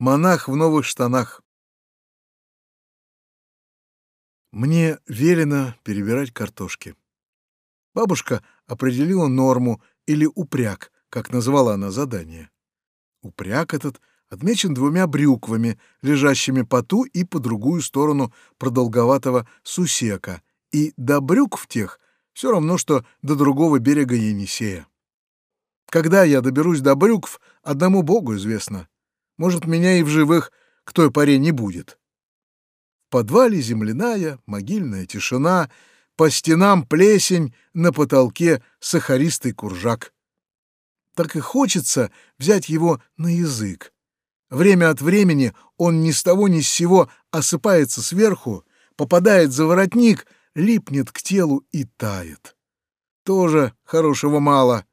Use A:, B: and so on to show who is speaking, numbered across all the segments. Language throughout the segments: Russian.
A: Монах в новых штанах. Мне велено перебирать картошки. Бабушка определила норму или упряг, как называла она задание. Упряг этот отмечен двумя брюквами, лежащими по ту и по другую сторону продолговатого сусека, и до брюкв тех все равно, что до другого берега Енисея. Когда я доберусь до брюкв, одному Богу известно. Может, меня и в живых к той поре не будет. В подвале земляная, могильная тишина, по стенам плесень, на потолке сахаристый куржак. Так и хочется взять его на язык. Время от времени он ни с того ни с сего осыпается сверху, попадает за воротник, липнет к телу и тает. Тоже хорошего мало.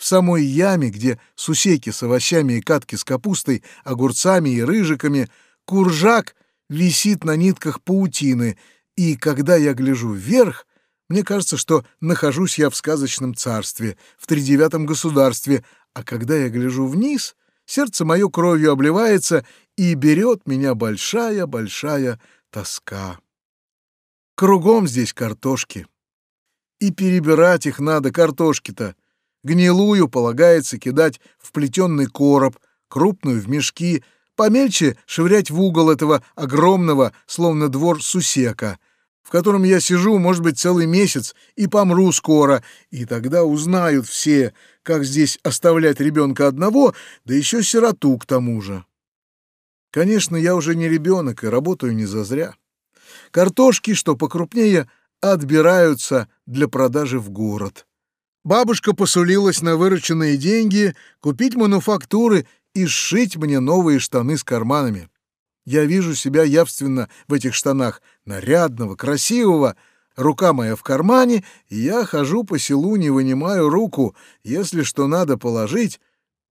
A: В самой яме, где сусеки с овощами и катки с капустой, огурцами и рыжиками, куржак висит на нитках паутины, и когда я гляжу вверх, мне кажется, что нахожусь я в сказочном царстве, в тридевятом государстве, а когда я гляжу вниз, сердце мое кровью обливается, и берет меня большая-большая тоска. Кругом здесь картошки. И перебирать их надо, картошки-то. Гнилую полагается кидать в плетенный короб, крупную — в мешки, помельче швырять в угол этого огромного, словно двор сусека, в котором я сижу, может быть, целый месяц и помру скоро, и тогда узнают все, как здесь оставлять ребенка одного, да еще сироту к тому же. Конечно, я уже не ребенок и работаю не зазря. Картошки, что покрупнее, отбираются для продажи в город. Бабушка посулилась на вырученные деньги купить мануфактуры и сшить мне новые штаны с карманами. Я вижу себя явственно в этих штанах, нарядного, красивого. Рука моя в кармане, и я хожу по селу, не вынимаю руку, если что надо положить,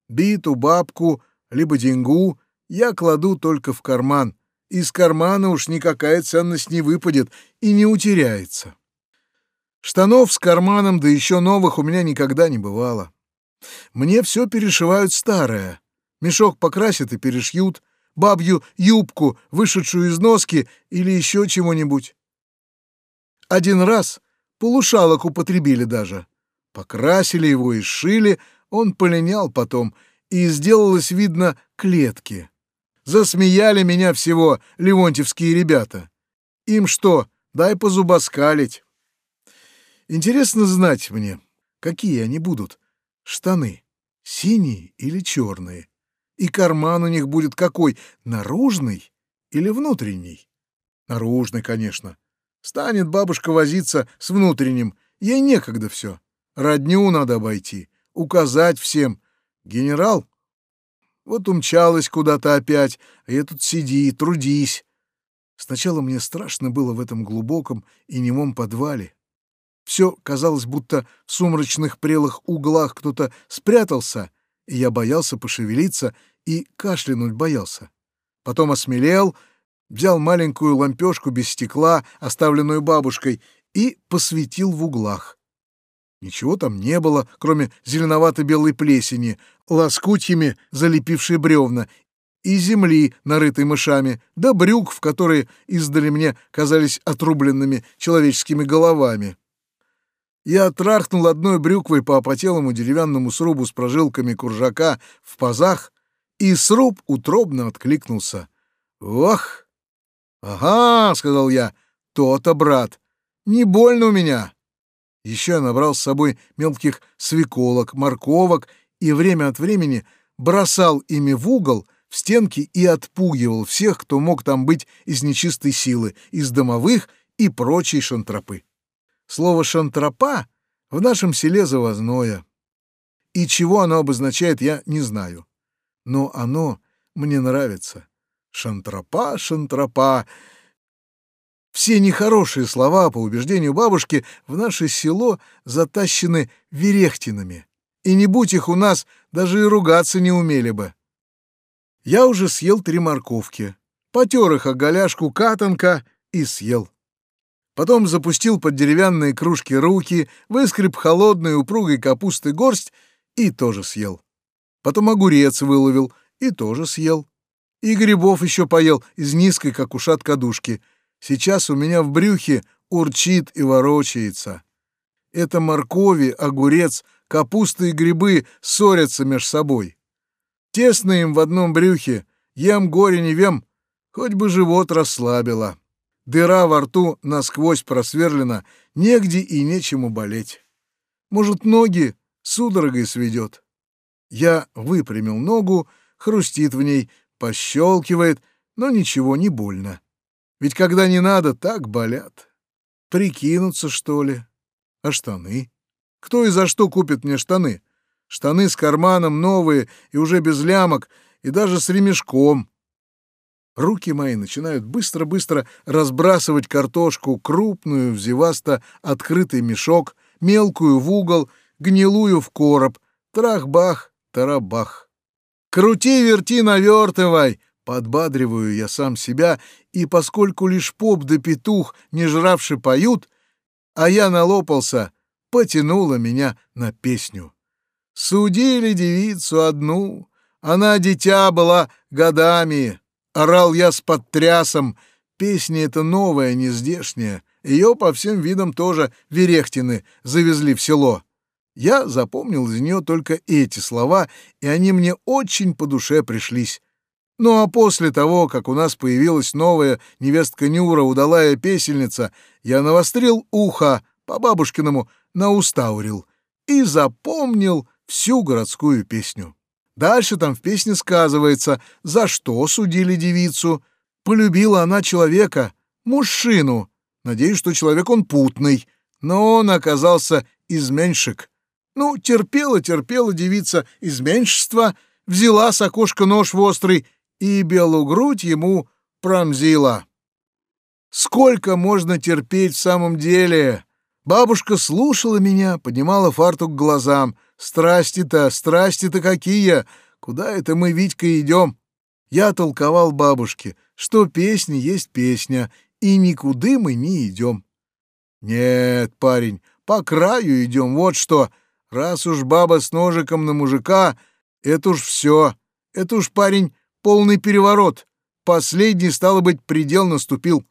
A: биту, бабку, либо деньгу, я кладу только в карман. Из кармана уж никакая ценность не выпадет и не утеряется. Штанов с карманом, да еще новых, у меня никогда не бывало. Мне все перешивают старое. Мешок покрасят и перешьют, бабью юбку, вышедшую из носки или еще чего-нибудь. Один раз полушалок употребили даже. Покрасили его и сшили, он полинял потом, и сделалось видно клетки. Засмеяли меня всего ливонтьевские ребята. Им что, дай позубоскалить. Интересно знать мне, какие они будут. Штаны, синие или черные? И карман у них будет какой, наружный или внутренний? Наружный, конечно. Станет бабушка возиться с внутренним, ей некогда все. Родню надо обойти, указать всем. Генерал? Вот умчалась куда-то опять, а я тут сиди, трудись. Сначала мне страшно было в этом глубоком и немом подвале. Все казалось, будто в сумрачных прелых углах кто-то спрятался, и я боялся пошевелиться и кашлянуть боялся. Потом осмелел, взял маленькую лампешку без стекла, оставленную бабушкой, и посветил в углах. Ничего там не было, кроме зеленовато-белой плесени, лоскутьями залепившей бревна, и земли, нарытой мышами, да брюк, в которые издали мне казались отрубленными человеческими головами. Я трахнул одной брюквой по опотелому деревянному срубу с прожилками куржака в пазах, и сруб утробно откликнулся. «Ох!» «Ага!» — сказал я. «То-то, брат! Не больно у меня!» Еще я набрал с собой мелких свеколок, морковок и время от времени бросал ими в угол, в стенки и отпугивал всех, кто мог там быть из нечистой силы, из домовых и прочей шантропы. Слово «шантропа» в нашем селе завозное. И чего оно обозначает, я не знаю. Но оно мне нравится. Шантропа, шантропа. Все нехорошие слова, по убеждению бабушки, в наше село затащены верехтинами. И не будь их у нас, даже и ругаться не умели бы. Я уже съел три морковки, потер их о голяшку катанка и съел. Потом запустил под деревянные кружки руки, выскреб холодной упругой капусты горсть и тоже съел. Потом огурец выловил и тоже съел. И грибов еще поел из низкой, как ушат кадушки. Сейчас у меня в брюхе урчит и ворочается. Это моркови, огурец, капуста и грибы ссорятся меж собой. Тесно им в одном брюхе, ем горе не вем, хоть бы живот расслабило. Дыра во рту насквозь просверлена, негде и нечему болеть. Может, ноги судорогой сведет. Я выпрямил ногу, хрустит в ней, пощелкивает, но ничего не больно. Ведь когда не надо, так болят. Прикинуться, что ли? А штаны? Кто и за что купит мне штаны? Штаны с карманом новые и уже без лямок, и даже с ремешком. Руки мои начинают быстро-быстро разбрасывать картошку, крупную, взевасто открытый мешок, мелкую в угол, гнилую в короб. Трах-бах, тарабах. «Крути, верти, навертывай!» Подбадриваю я сам себя, и поскольку лишь поп да петух, не жравши, поют, а я налопался, потянуло меня на песню. Судили девицу одну, она дитя была годами. Орал я с подтрясом, песня эта новая, нездешняя. Ее по всем видам тоже Верехтины завезли в село. Я запомнил из нее только эти слова, и они мне очень по душе пришлись. Ну а после того, как у нас появилась новая невестка Нюра, удалая песельница, я навострил ухо по бабушкиному, наустаурил и запомнил всю городскую песню. Дальше там в песне сказывается, за что судили девицу. Полюбила она человека, мужчину. Надеюсь, что человек он путный, но он оказался изменщик. Ну, терпела-терпела девица изменщество, взяла с окошка нож в острый и белую грудь ему промзила. Сколько можно терпеть в самом деле? Бабушка слушала меня, поднимала фартук к глазам. Страсти-то, страсти-то какие! Куда это мы, Витька, идем? Я толковал бабушке, что песня есть песня, и никуда мы не идем. Нет, парень, по краю идем, вот что. Раз уж баба с ножиком на мужика, это уж все. Это уж, парень, полный переворот. Последний, стало быть, предел наступил.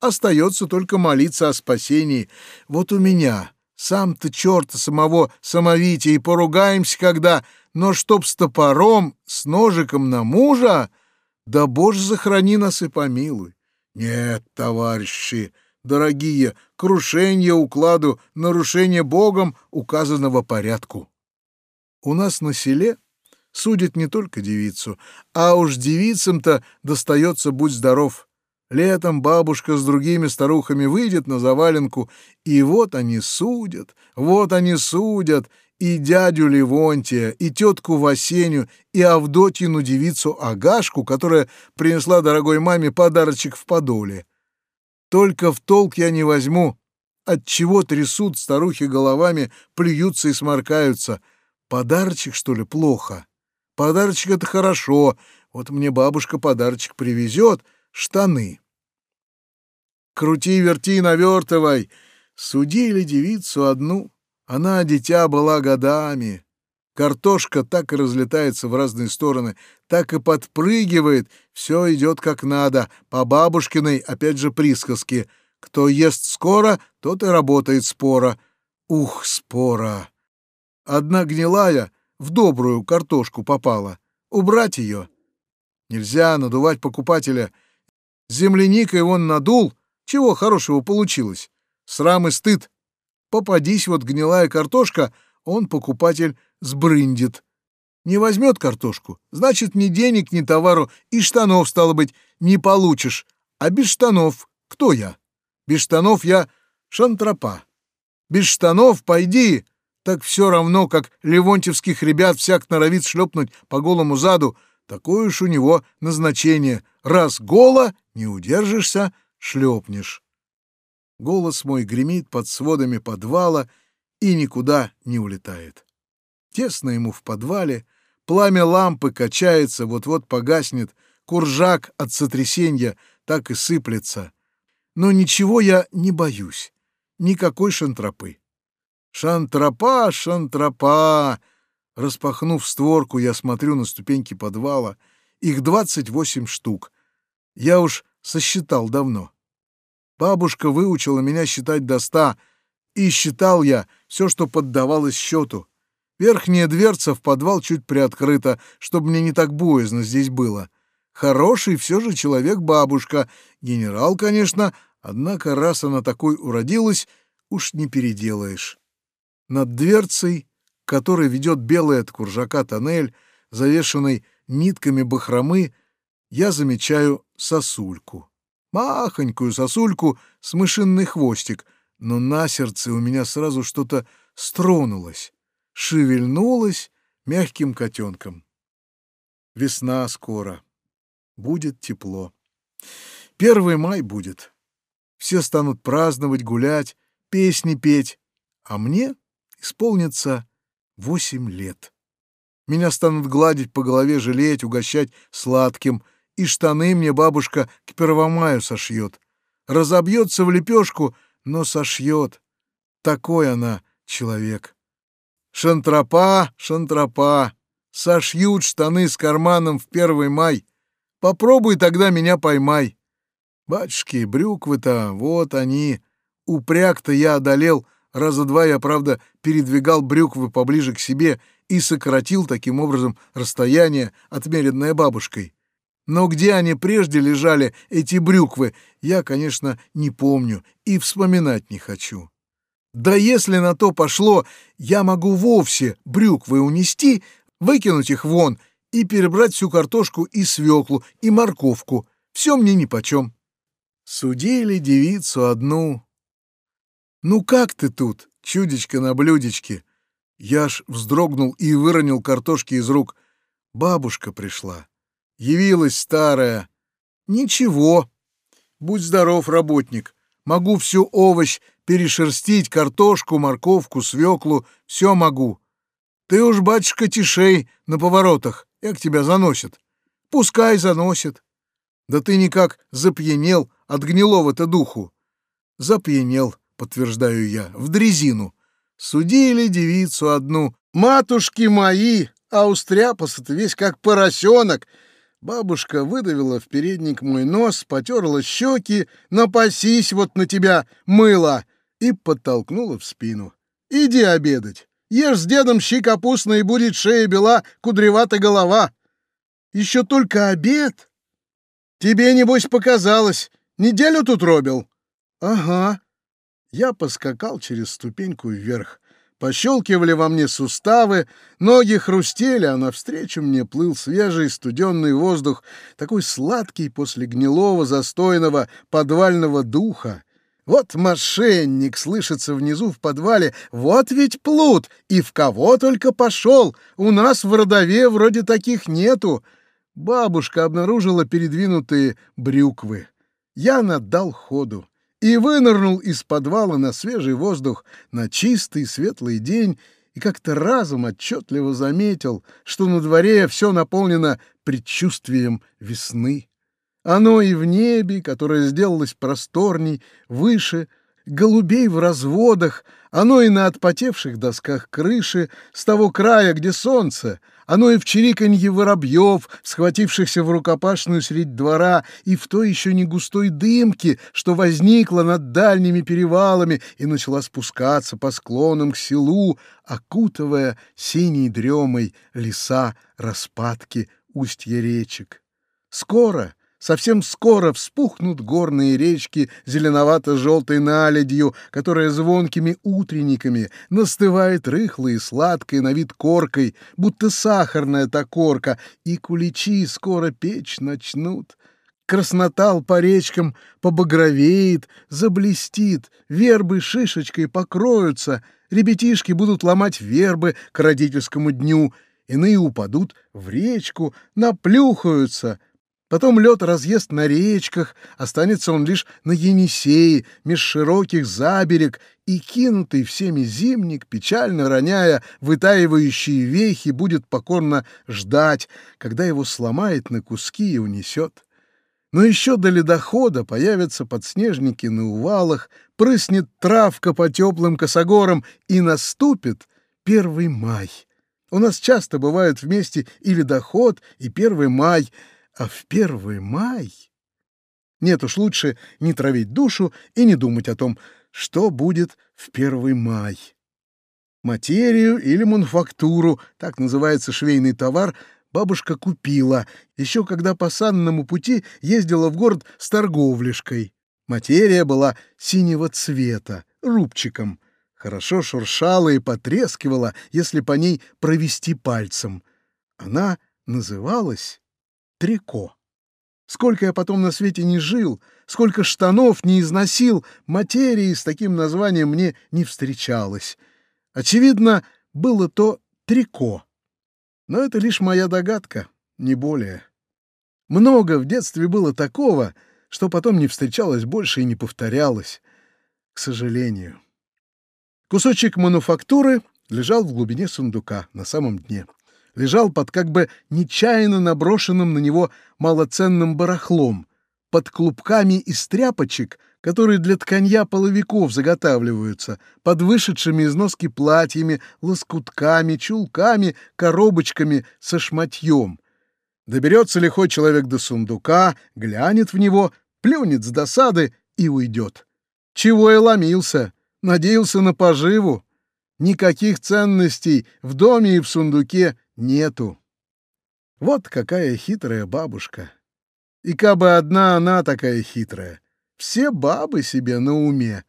A: Остается только молиться о спасении. Вот у меня. Сам-то черта самого самовития и поругаемся когда, но чтоб с топором, с ножиком на мужа, да боже захрани нас и помилуй. Нет, товарищи, дорогие, крушение укладу, нарушение Богом указанного порядку. У нас на селе судят не только девицу, а уж девицам-то достается будь здоров. Летом бабушка с другими старухами выйдет на заваленку, и вот они судят, вот они судят, и дядю Левонтия, и тетку Васеню, и Авдотьину девицу Агашку, которая принесла дорогой маме подарочек в подоле. Только в толк я не возьму, от чего трясут старухи головами, плюются и сморкаются. Подарочек, что ли, плохо? Подарочек — это хорошо. Вот мне бабушка подарочек привезет — штаны. Крути, верти, навертывай. Судили девицу одну. Она, дитя, была годами. Картошка так и разлетается в разные стороны, так и подпрыгивает. Все идет как надо. По бабушкиной, опять же, присказке. Кто ест скоро, тот и работает спора. Ух, спора! Одна гнилая в добрую картошку попала. Убрать ее. Нельзя надувать покупателя. Земляникой он надул. Чего хорошего получилось? Срам и стыд. Попадись вот гнилая картошка, он, покупатель, сбрындит. Не возьмет картошку, значит, ни денег, ни товару, и штанов, стало быть, не получишь. А без штанов кто я? Без штанов я шантропа. Без штанов пойди, так все равно, как левонтьевских ребят всяк норовит шлепнуть по голому заду, такое уж у него назначение. Раз голо, не удержишься, шлепнешь. Голос мой гремит под сводами подвала и никуда не улетает. Тесно ему в подвале, пламя лампы качается, вот-вот погаснет, куржак от сотрясения так и сыплется. Но ничего я не боюсь, никакой шантропы. Шантропа, шантропа! Распахнув створку, я смотрю на ступеньки подвала, Их 28 штук. Я уж сосчитал давно. Бабушка выучила меня считать до ста, и считал я все, что поддавалось счету. Верхняя дверца в подвал чуть приоткрыта, чтобы мне не так боязно здесь было. Хороший все же человек бабушка, генерал, конечно, однако раз она такой уродилась, уж не переделаешь. Над дверцей, которой ведет белый от куржака тоннель, завешенный нитками бахромы, я замечаю сосульку. Махонькую сосульку с мышиный хвостик, но на сердце у меня сразу что-то стронулось шевельнулась мягким котенком. Весна скоро. Будет тепло. Первый май будет. Все станут праздновать, гулять, песни петь. А мне исполнится восемь лет. Меня станут гладить по голове, жалеть, угощать сладким. И штаны мне бабушка к Первомаю сошьет. Разобьется в лепешку, но сошьет. Такой она человек. Шантропа, шантропа, сошьют штаны с карманом в первый май. Попробуй тогда меня поймай. Батюшки, брюквы-то, вот они. Упряг-то я одолел. Раза два я, правда, передвигал брюквы поближе к себе и сократил таким образом расстояние, отмеренное бабушкой. Но где они прежде лежали, эти брюквы, я, конечно, не помню и вспоминать не хочу. Да если на то пошло, я могу вовсе брюквы унести, выкинуть их вон и перебрать всю картошку и свеклу, и морковку. Все мне нипочем. Судили девицу одну. Ну как ты тут, чудечка на блюдечке? Я ж вздрогнул и выронил картошки из рук. Бабушка пришла. Явилась старая. Ничего. Будь здоров, работник. Могу всю овощ перешерстить, картошку, морковку, свеклу, все могу. Ты уж, батюшка, тишей на поворотах, как тебя заносит. Пускай заносит. Да ты никак запьянел от гнилого-то духу. Запьянел, подтверждаю я, в дрезину. Судили девицу одну. Матушки мои, а устряпался-то весь как поросенок — Бабушка выдавила в передник мой нос, потерла щеки, напасись вот на тебя, мыло, и подтолкнула в спину. Иди обедать. Ешь с дедом щи капустные, будет шея бела, кудревата голова. Еще только обед? Тебе, небось, показалось. Неделю тут робил? Ага. Я поскакал через ступеньку вверх. Пощелкивали во мне суставы, ноги хрустели, а навстречу мне плыл свежий студенный воздух, такой сладкий после гнилого, застойного подвального духа. Вот мошенник слышится внизу в подвале, вот ведь плут, и в кого только пошел, у нас в родове вроде таких нету. Бабушка обнаружила передвинутые брюквы. Я надал ходу и вынырнул из подвала на свежий воздух, на чистый светлый день, и как-то разом отчетливо заметил, что на дворе все наполнено предчувствием весны. Оно и в небе, которое сделалось просторней, выше, голубей в разводах, оно и на отпотевших досках крыши, с того края, где солнце, оно и в чириканье воробьев, схватившихся в рукопашную средь двора, и в той еще не густой дымке, что возникла над дальними перевалами и начала спускаться по склонам к селу, окутывая синей дремой леса, распадки, устья речек. Скоро — Совсем скоро вспухнут горные речки зеленовато-желтой наледью, которая звонкими утренниками настывает рыхлой и сладкой на вид коркой, будто сахарная та корка, и куличи скоро печь начнут. Краснотал по речкам побагровеет, заблестит, вербы шишечкой покроются, ребятишки будут ломать вербы к родительскому дню, иные упадут в речку, наплюхаются — Потом лед разъест на речках, останется он лишь на Енисее, меж широких заберег, и кинутый всеми зимник, печально роняя вытаивающие вехи, будет покорно ждать, когда его сломает на куски и унесет. Но еще до ледохода появятся подснежники на увалах, прыснет травка по теплым косогорам, и наступит первый май. У нас часто бывают вместе и ледоход, и первый май, а в первый май... Нет уж, лучше не травить душу и не думать о том, что будет в первый май. Материю или мануфактуру, так называется швейный товар, бабушка купила, еще когда по санному пути ездила в город с торговлишкой. Материя была синего цвета, рубчиком. Хорошо шуршала и потрескивала, если по ней провести пальцем. Она называлась трико. Сколько я потом на свете не жил, сколько штанов не износил, материи с таким названием мне не встречалось. Очевидно, было то трико. Но это лишь моя догадка, не более. Много в детстве было такого, что потом не встречалось больше и не повторялось, к сожалению. Кусочек мануфактуры лежал в глубине сундука, на самом дне лежал под как бы нечаянно наброшенным на него малоценным барахлом, под клубками из тряпочек, которые для тканья половиков заготавливаются, под вышедшими из носки платьями, лоскутками, чулками, коробочками со шматьем. Доберется лихой человек до сундука, глянет в него, плюнет с досады и уйдет. Чего и ломился, надеялся на поживу. Никаких ценностей в доме и в сундуке нету. Вот какая хитрая бабушка. И кабы одна она такая хитрая, все бабы себе на уме.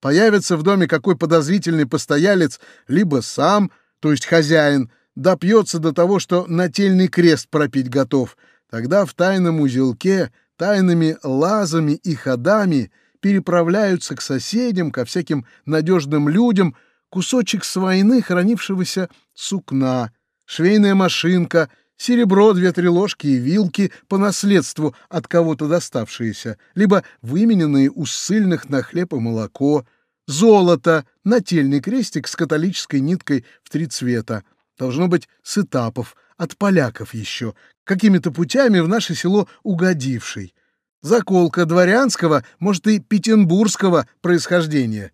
A: Появится в доме какой подозрительный постоялец, либо сам, то есть хозяин, допьется до того, что нательный крест пропить готов, тогда в тайном узелке, тайными лазами и ходами переправляются к соседям, ко всяким надежным людям, кусочек с войны хранившегося сукна — швейная машинка, серебро, две-три ложки и вилки по наследству от кого-то доставшиеся, либо вымененные у ссыльных на хлеб и молоко, золото, нательный крестик с католической ниткой в три цвета, должно быть с этапов, от поляков еще, какими-то путями в наше село угодивший. Заколка дворянского, может, и петербургского происхождения.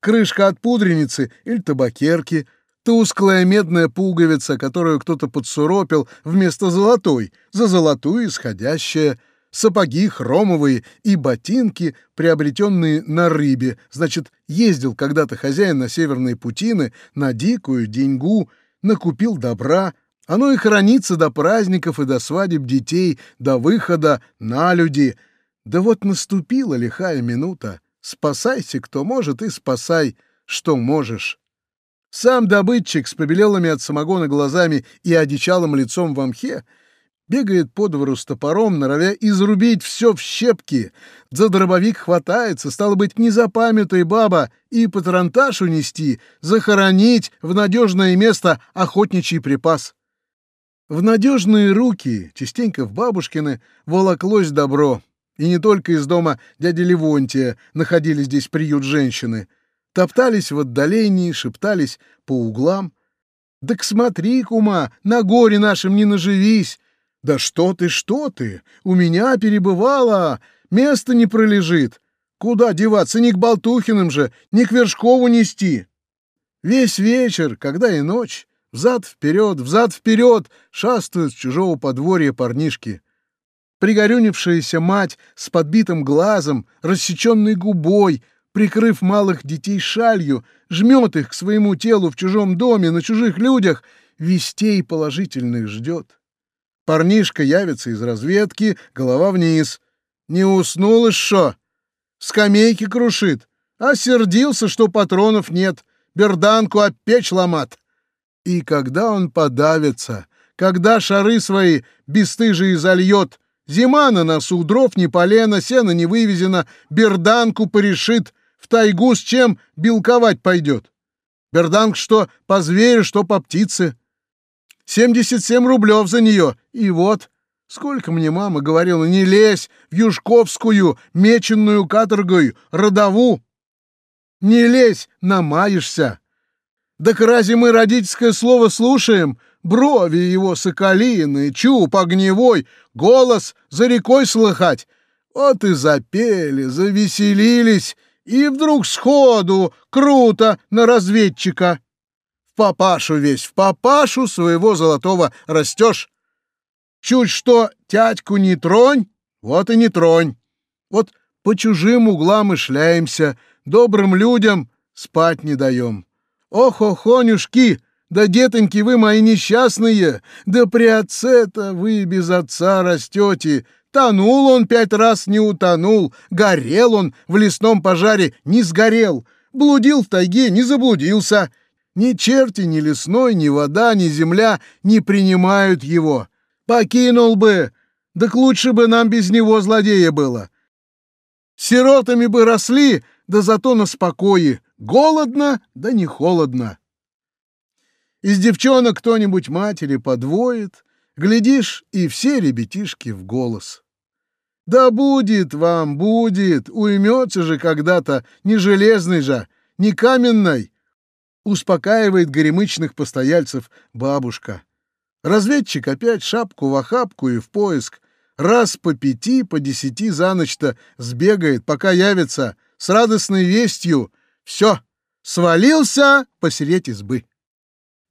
A: Крышка от пудреницы или табакерки — Тусклая медная пуговица, которую кто-то подсуропил вместо золотой, за золотую исходящая, сапоги хромовые и ботинки, приобретенные на рыбе. Значит, ездил когда-то хозяин на северные путины, на дикую деньгу, накупил добра, оно и хранится до праздников и до свадеб детей, до выхода на люди. Да вот наступила лихая минута. Спасайся, кто может, и спасай, что можешь. Сам добытчик с побелелыми от самогона глазами и одичалым лицом в мхе бегает по двору с топором, норовя изрубить все в щепки. За дробовик хватается, стало быть, не запамятай баба и патронтаж унести, захоронить в надежное место охотничий припас. В надежные руки, частенько в бабушкины, волоклось добро. И не только из дома дяди Левонтия находили здесь приют женщины — топтались в отдалении, шептались по углам. «Так смотри, кума, на горе нашем не наживись!» «Да что ты, что ты! У меня перебывала! Место не пролежит! Куда деваться, не к Болтухиным же, не к Вершкову нести!» Весь вечер, когда и ночь, взад-вперед, взад-вперед шастают с чужого подворья парнишки. Пригорюнившаяся мать с подбитым глазом, рассеченной губой — прикрыв малых детей шалью, жмет их к своему телу в чужом доме, на чужих людях, вестей положительных ждет. Парнишка явится из разведки, голова вниз. Не уснул еще? Скамейки крушит. А сердился, что патронов нет. Берданку об печь ломат. И когда он подавится, когда шары свои бесстыжие зальет, зима на носу, дров не полено, сено не вывезено, берданку порешит, в тайгу с чем белковать пойдет. Берданг что по зверю, что по птице. Семьдесят семь рублев за нее. И вот, сколько мне мама говорила, не лезь в Юшковскую, меченную каторгой, родову. Не лезь, намаешься. Да разве мы родительское слово слушаем? Брови его соколиные, чуб огневой, голос за рекой слыхать. Вот и запели, завеселились, и вдруг сходу, круто, на разведчика. В папашу весь, в папашу своего золотого растешь. Чуть что тятьку не тронь, вот и не тронь. Вот по чужим углам и шляемся, добрым людям спать не даем. Ох, охонюшки, да детоньки вы мои несчастные, да при отце-то вы без отца растете. Тонул он пять раз, не утонул, горел он в лесном пожаре, не сгорел, блудил в тайге, не заблудился. Ни черти, ни лесной, ни вода, ни земля не принимают его. Покинул бы, так лучше бы нам без него злодея было. Сиротами бы росли, да зато на спокое. Голодно, да не холодно. Из девчонок кто-нибудь матери подвоит, глядишь, и все ребятишки в голос. Да будет вам, будет, уймется же когда-то, не железный же, не каменной, успокаивает горемычных постояльцев бабушка. Разведчик опять шапку в охапку и в поиск. Раз по пяти, по десяти за ночь-то сбегает, пока явится, с радостной вестью. Все, свалился посереть избы.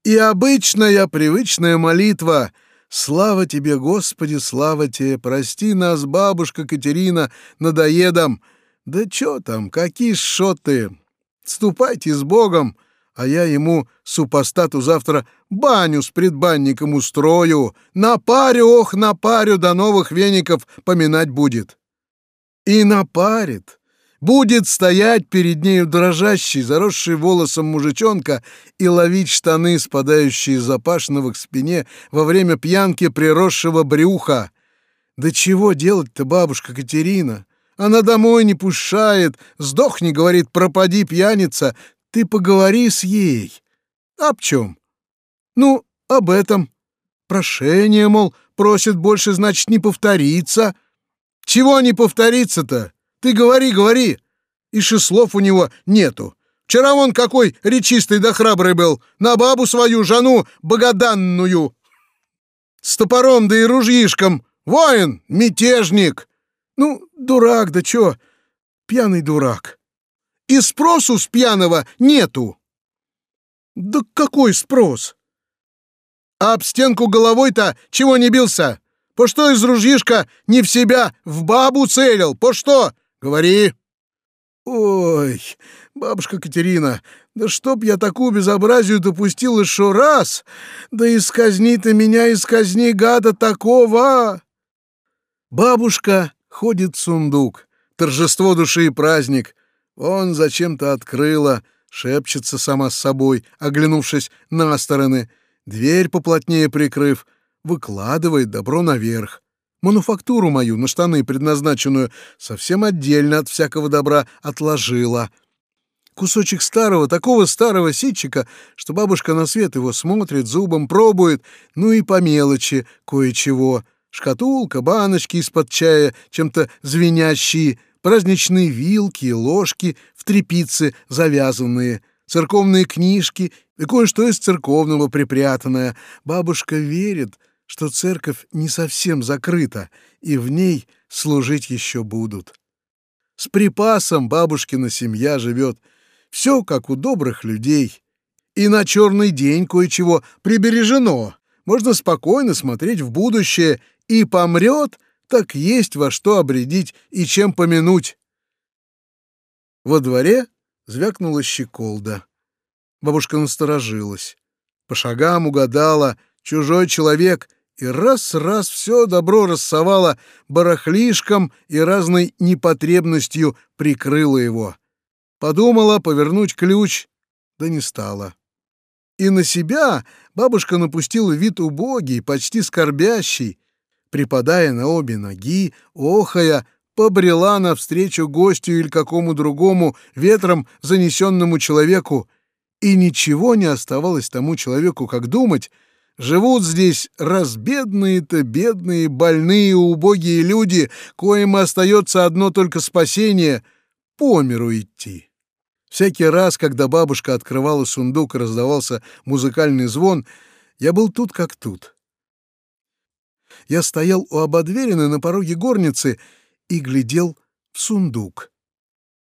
A: И обычная привычная молитва «Слава тебе, Господи, слава тебе! Прости нас, бабушка Катерина, надоедом!» «Да чё там, какие шоты! Ступайте с Богом, а я ему, супостату, завтра баню с предбанником устрою, напарю, ох, напарю, до новых веников поминать будет». И напарит, будет стоять перед нею дрожащий, заросший волосом мужичонка и ловить штаны, спадающие запашного к спине во время пьянки приросшего брюха. Да чего делать-то, бабушка Катерина? Она домой не пущает, сдохни, говорит, пропади, пьяница, ты поговори с ей. Об чем? Ну, об этом. Прошение, мол, просит больше, значит, не повториться. Чего не повториться-то? Ты говори, говори. И слов у него нету. Вчера он какой речистый да храбрый был. На бабу свою, жену богоданную. С топором да и ружьишком. Воин, мятежник. Ну, дурак, да чё? Пьяный дурак. И спросу с пьяного нету. Да какой спрос? А об стенку головой-то чего не бился? По что из ружьишка не в себя, в бабу целил? По что? Говори!» «Ой, бабушка Катерина, да чтоб я такую безобразию допустил еще раз! Да исказни ты меня, исказни, гада такого!» Бабушка ходит в сундук, торжество души и праздник. Он зачем-то открыла, шепчется сама с собой, оглянувшись на стороны, дверь поплотнее прикрыв, выкладывает добро наверх мануфактуру мою на штаны предназначенную совсем отдельно от всякого добра отложила. Кусочек старого, такого старого ситчика, что бабушка на свет его смотрит, зубом пробует, ну и по мелочи кое-чего. Шкатулка, баночки из-под чая, чем-то звенящие, праздничные вилки, ложки в трепице завязанные, церковные книжки и кое-что из церковного припрятанное. Бабушка верит — что церковь не совсем закрыта, и в ней служить еще будут. С припасом бабушкина семья живет, все как у добрых людей. И на черный день кое-чего прибережено. Можно спокойно смотреть в будущее, и помрет, так есть во что обредить и чем помянуть. Во дворе звякнула щеколда. Бабушка насторожилась. По шагам угадала, чужой человек и раз-раз все добро рассовала барахлишком и разной непотребностью прикрыла его. Подумала повернуть ключ, да не стала. И на себя бабушка напустила вид убогий, почти скорбящий, припадая на обе ноги, охая, побрела навстречу гостю или какому другому ветром занесенному человеку, и ничего не оставалось тому человеку, как думать, Живут здесь разбедные-то, бедные, больные, убогие люди, коим остается одно только спасение — по миру идти. Всякий раз, когда бабушка открывала сундук и раздавался музыкальный звон, я был тут как тут. Я стоял у ободверины на пороге горницы и глядел в сундук.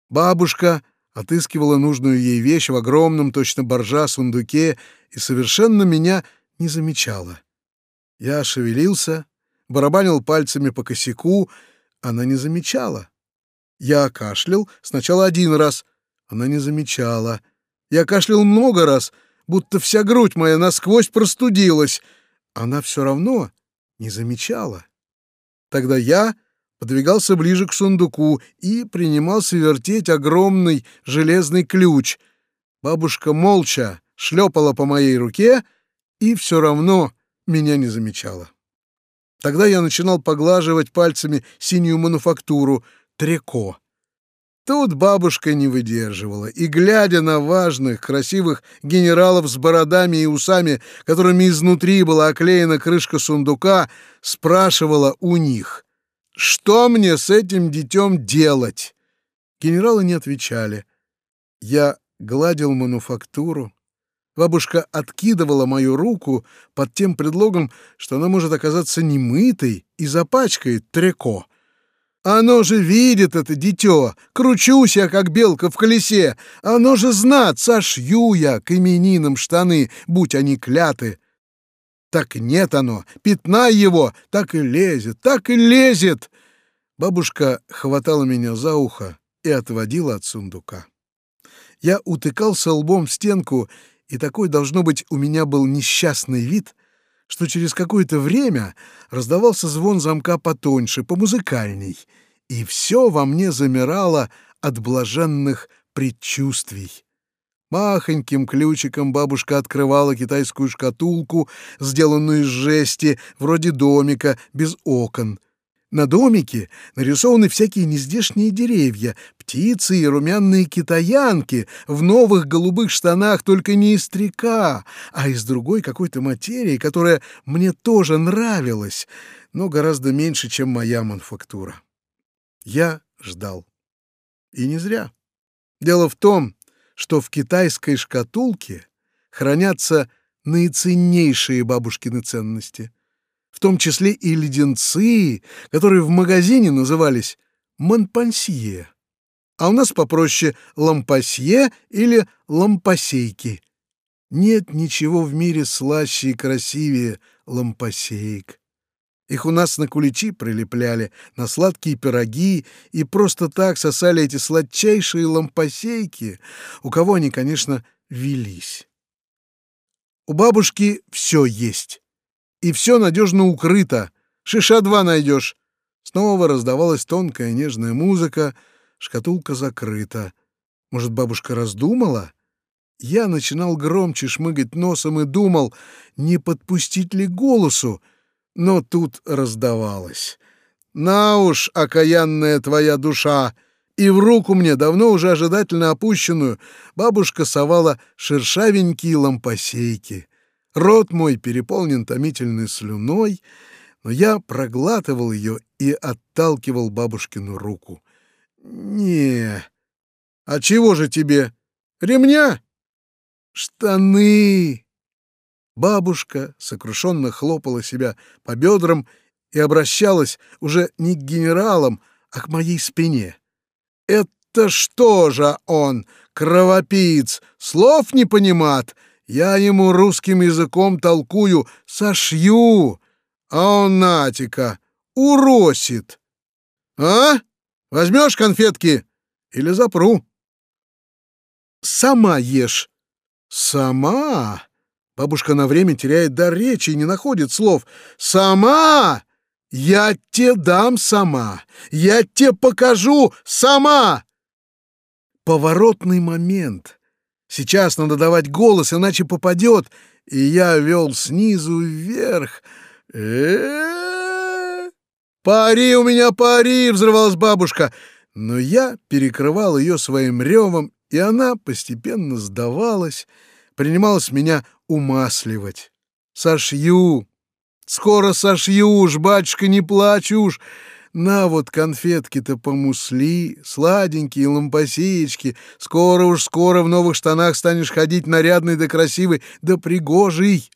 A: Бабушка отыскивала нужную ей вещь в огромном, точно боржа, сундуке и совершенно меня не замечала. Я шевелился, барабанил пальцами по косяку, она не замечала. Я кашлял сначала один раз, она не замечала. Я кашлял много раз, будто вся грудь моя насквозь простудилась. Она все равно не замечала. Тогда я подвигался ближе к сундуку и принимался вертеть огромный железный ключ. Бабушка молча шлепала по моей руке и все равно меня не замечала. Тогда я начинал поглаживать пальцами синюю мануфактуру — треко. Тут бабушка не выдерживала, и, глядя на важных, красивых генералов с бородами и усами, которыми изнутри была оклеена крышка сундука, спрашивала у них, «Что мне с этим детем делать?» Генералы не отвечали. Я гладил мануфактуру. Бабушка откидывала мою руку под тем предлогом, что она может оказаться немытой и запачкает треко. Оно же видит это дитё, кручусь я, как белка в колесе. Оно же знат, сошью я к именинам штаны, будь они кляты. Так нет оно, пятна его, так и лезет, так и лезет. Бабушка хватала меня за ухо и отводила от сундука. Я утыкался лбом в стенку, и такой, должно быть, у меня был несчастный вид, что через какое-то время раздавался звон замка потоньше, помузыкальней, и все во мне замирало от блаженных предчувствий. Махоньким ключиком бабушка открывала китайскую шкатулку, сделанную из жести, вроде домика, без окон — на домике нарисованы всякие нездешние деревья, птицы и румяные китаянки в новых голубых штанах, только не из трека, а из другой какой-то материи, которая мне тоже нравилась, но гораздо меньше, чем моя мануфактура. Я ждал. И не зря. Дело в том, что в китайской шкатулке хранятся наиценнейшие бабушкины ценности — в том числе и леденцы, которые в магазине назывались «монпансье», а у нас попроще «лампасье» или «лампасейки». Нет ничего в мире слаще и красивее лампасеек. Их у нас на куличи прилепляли, на сладкие пироги, и просто так сосали эти сладчайшие лампасейки, у кого они, конечно, велись. У бабушки все есть и все надежно укрыто. Шиша два найдешь. Снова раздавалась тонкая нежная музыка, шкатулка закрыта. Может, бабушка раздумала? Я начинал громче шмыгать носом и думал, не подпустить ли голосу, но тут раздавалось. «На уж, окаянная твоя душа!» И в руку мне, давно уже ожидательно опущенную, бабушка совала шершавенькие лампосейки. Рот мой переполнен томительной слюной, но я проглатывал ее и отталкивал бабушкину руку. «Не, а чего же тебе? Ремня? Штаны!» Бабушка сокрушенно хлопала себя по бедрам и обращалась уже не к генералам, а к моей спине. «Это что же он, кровопиец, слов не понимает?» Я ему русским языком толкую, сошью, а он натика, уросит. А? Возьмешь конфетки или запру? Сама ешь. Сама? Бабушка на время теряет дар речи и не находит слов. Сама! Я тебе дам сама. Я тебе покажу сама. Поворотный момент — Сейчас надо давать голос, иначе попадет. И я вел снизу вверх. э «Пари у меня, пари!» — взрывалась бабушка. Но я перекрывал ее своим ревом, и она постепенно сдавалась, принималась меня умасливать. «Сошью! Скоро сошью уж, батюшка, не плачь уж!» На вот конфетки-то помусли, сладенькие лампасеечки. Скоро уж скоро в новых штанах станешь ходить нарядный да красивый, да пригожий.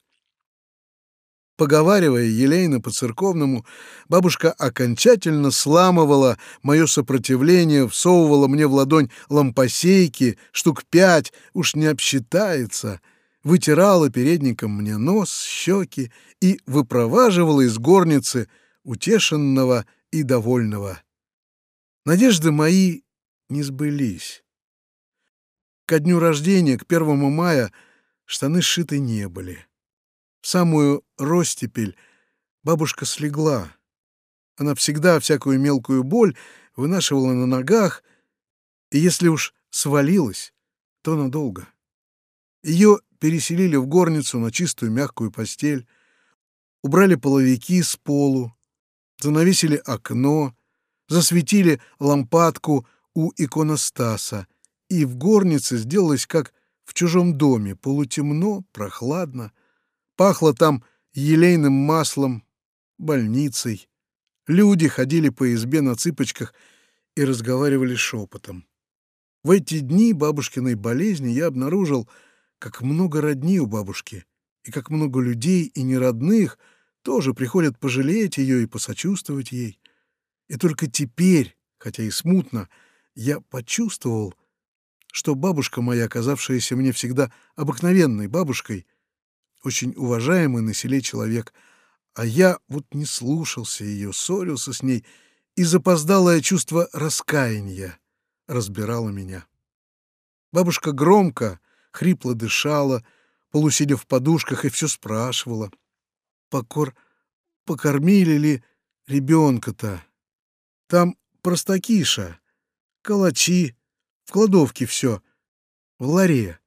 A: Поговаривая елейно по-церковному, бабушка окончательно сламывала мое сопротивление, всовывала мне в ладонь лампасейки, штук пять, уж не обсчитается. вытирала передником мне нос, щеки и выпроваживала из горницы утешенного и довольного. Надежды мои не сбылись. Ко дню рождения, к первому мая, штаны сшиты не были. В самую ростепель бабушка слегла. Она всегда всякую мелкую боль вынашивала на ногах, и если уж свалилась, то надолго. Ее переселили в горницу на чистую мягкую постель, убрали половики с полу, занавесили окно, засветили лампадку у иконостаса, и в горнице сделалось как в чужом доме, полутемно, прохладно. Пахло там елейным маслом, больницей. Люди ходили по избе на цыпочках и разговаривали шепотом. В эти дни бабушкиной болезни я обнаружил, как много родни у бабушки, и как много людей и неродных тоже приходят пожалеть ее и посочувствовать ей. И только теперь, хотя и смутно, я почувствовал, что бабушка моя, оказавшаяся мне всегда обыкновенной бабушкой, очень уважаемый на селе человек, а я вот не слушался ее, ссорился с ней, и запоздалое чувство раскаяния разбирало меня. Бабушка громко, хрипло дышала, полусидя в подушках, и все спрашивала. Покор... Покормили ли ребенка-то? Там простакиша, калачи, в кладовке все. В ларе.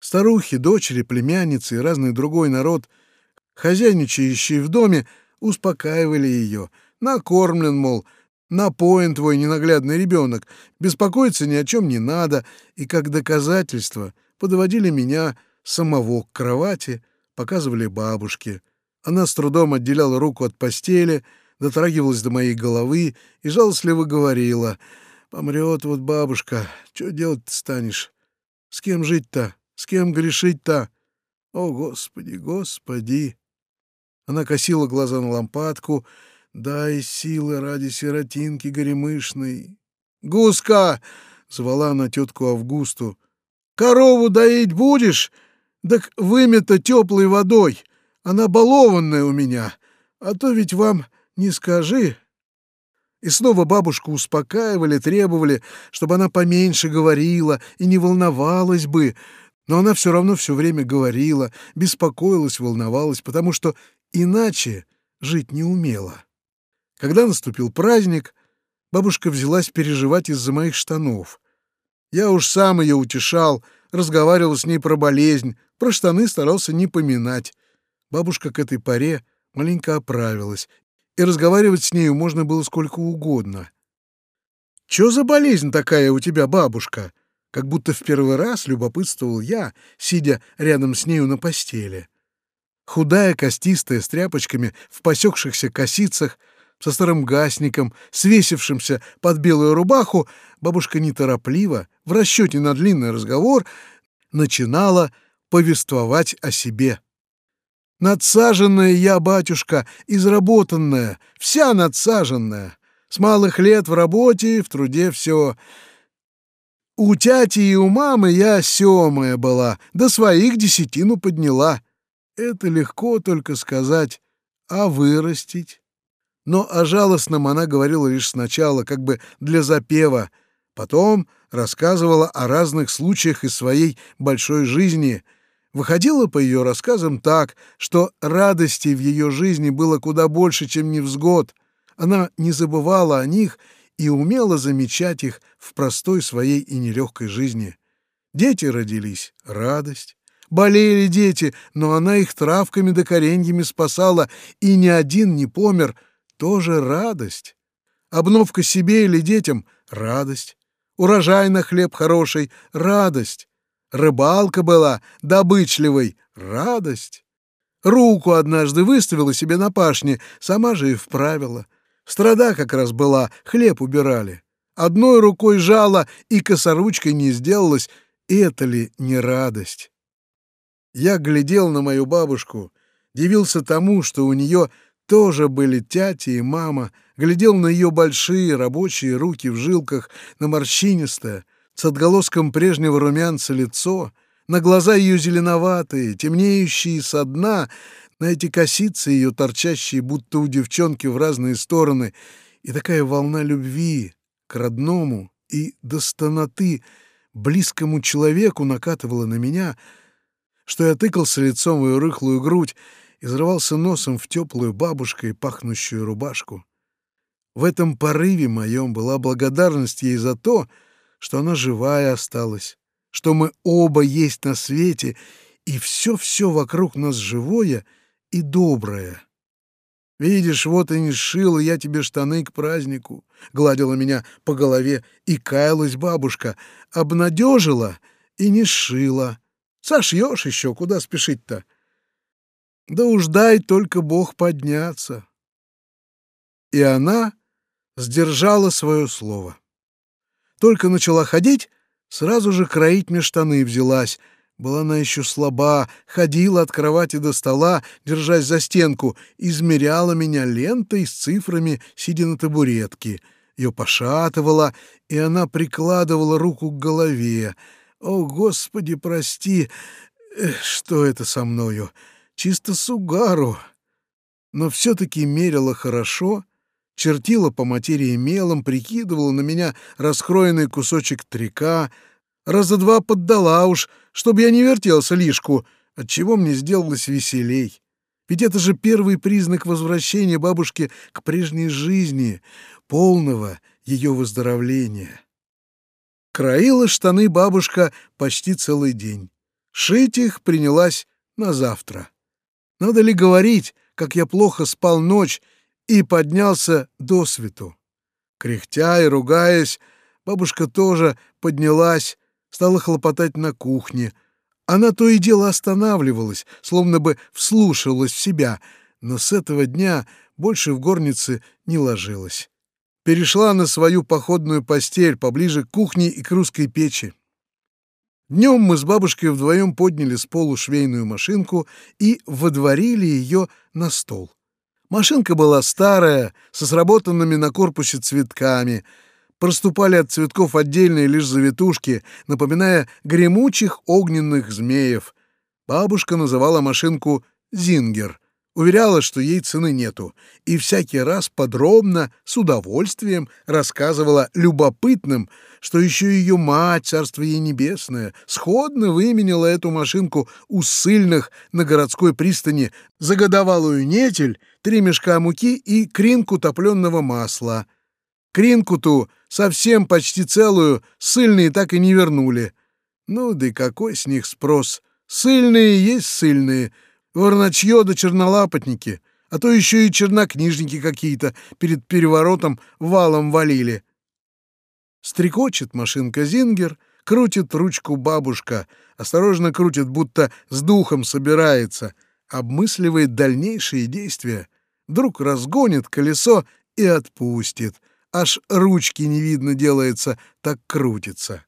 A: Старухи, дочери, племянницы и разный другой народ, хозяйничающие в доме, успокаивали ее. Накормлен, мол, напоен твой ненаглядный ребенок, беспокоиться ни о чем не надо, и как доказательство подводили меня самого к кровати, показывали бабушке. Она с трудом отделяла руку от постели, дотрагивалась до моей головы и жалостливо говорила — Помрет вот бабушка, что делать станешь? С кем жить-то? С кем грешить-то? О, Господи, Господи!» Она косила глаза на лампадку. «Дай силы ради сиротинки горемышной!» «Гуска!» — звала она тетку Августу. «Корову доить будешь? Так вымета теплой водой. Она балованная у меня. А то ведь вам не скажи, и снова бабушку успокаивали, требовали, чтобы она поменьше говорила и не волновалась бы. Но она все равно все время говорила, беспокоилась, волновалась, потому что иначе жить не умела. Когда наступил праздник, бабушка взялась переживать из-за моих штанов. Я уж сам ее утешал, разговаривал с ней про болезнь, про штаны старался не поминать. Бабушка к этой поре маленько оправилась и разговаривать с нею можно было сколько угодно. «Чё за болезнь такая у тебя, бабушка?» Как будто в первый раз любопытствовал я, сидя рядом с нею на постели. Худая, костистая, с тряпочками в посекшихся косицах, со старым гасником, свесившимся под белую рубаху, бабушка неторопливо, в расчете на длинный разговор, начинала повествовать о себе. Надсаженная я, батюшка, изработанная, вся надсаженная. С малых лет в работе, в труде все. У тяти и у мамы я семая была, до своих десятину подняла. Это легко только сказать, а вырастить? Но о жалостном она говорила лишь сначала, как бы для запева. Потом рассказывала о разных случаях из своей большой жизни — Выходило по ее рассказам так, что радости в ее жизни было куда больше, чем невзгод. Она не забывала о них и умела замечать их в простой своей и нелегкой жизни. Дети родились — радость. Болели дети, но она их травками да кореньями спасала, и ни один не помер — тоже радость. Обновка себе или детям — радость. Урожай на хлеб хороший — радость. Рыбалка была добычливой, радость. Руку однажды выставила себе на пашне, сама же и вправила. Страда как раз была, хлеб убирали. Одной рукой жала и косоручкой не сделалась. Это ли не радость? Я глядел на мою бабушку, дивился тому, что у нее тоже были тятя и мама, глядел на ее большие рабочие руки в жилках, на морщинистое, с отголоском прежнего румянца лицо, на глаза ее зеленоватые, темнеющие со дна, на эти косицы ее торчащие, будто у девчонки в разные стороны, и такая волна любви к родному и до стоноты близкому человеку накатывала на меня, что я тыкался лицом в ее рыхлую грудь и взрывался носом в теплую бабушкой пахнущую рубашку. В этом порыве моем была благодарность ей за то, что она живая осталась, что мы оба есть на свете, и все-все вокруг нас живое и доброе. Видишь, вот и не сшила я тебе штаны к празднику, — гладила меня по голове, и каялась бабушка, обнадежила и не сшила. Сошьешь еще, куда спешить-то? Да уж дай только Бог подняться. И она сдержала свое слово. Только начала ходить, сразу же кроить мне штаны взялась — была она еще слаба, ходила от кровати до стола, держась за стенку, измеряла меня лентой с цифрами, сидя на табуретке. Ее пошатывала, и она прикладывала руку к голове. «О, Господи, прости! Эх, что это со мною? Чисто сугару!» Но все-таки мерила хорошо, чертила по материи мелом, прикидывала на меня раскроенный кусочек трека — раза два поддала уж, чтобы я не вертелся лишку, отчего мне сделалось веселей. Ведь это же первый признак возвращения бабушки к прежней жизни, полного ее выздоровления. Краила штаны бабушка почти целый день. Шить их принялась на завтра. Надо ли говорить, как я плохо спал ночь и поднялся до свету? Кряхтя и ругаясь, бабушка тоже поднялась, стала хлопотать на кухне. Она то и дело останавливалась, словно бы вслушивалась в себя, но с этого дня больше в горнице не ложилась. Перешла на свою походную постель поближе к кухне и к русской печи. Днем мы с бабушкой вдвоем подняли с полу швейную машинку и водворили ее на стол. Машинка была старая, со сработанными на корпусе цветками — проступали от цветков отдельные лишь завитушки, напоминая гремучих огненных змеев. Бабушка называла машинку «Зингер», уверяла, что ей цены нету, и всякий раз подробно, с удовольствием рассказывала любопытным, что еще ее мать, царство ей небесное, сходно выменила эту машинку у ссыльных на городской пристани за годовалую нетель, три мешка муки и кринку топленого масла. Кринку-ту совсем почти целую, сыльные так и не вернули. Ну да и какой с них спрос? Сыльные есть сыльные, ворначье да чернолапотники, а то еще и чернокнижники какие-то перед переворотом валом валили. Стрекочет машинка Зингер, крутит ручку бабушка, осторожно крутит, будто с духом собирается, обмысливает дальнейшие действия. Вдруг разгонит колесо и отпустит — аж ручки не видно делается, так крутится.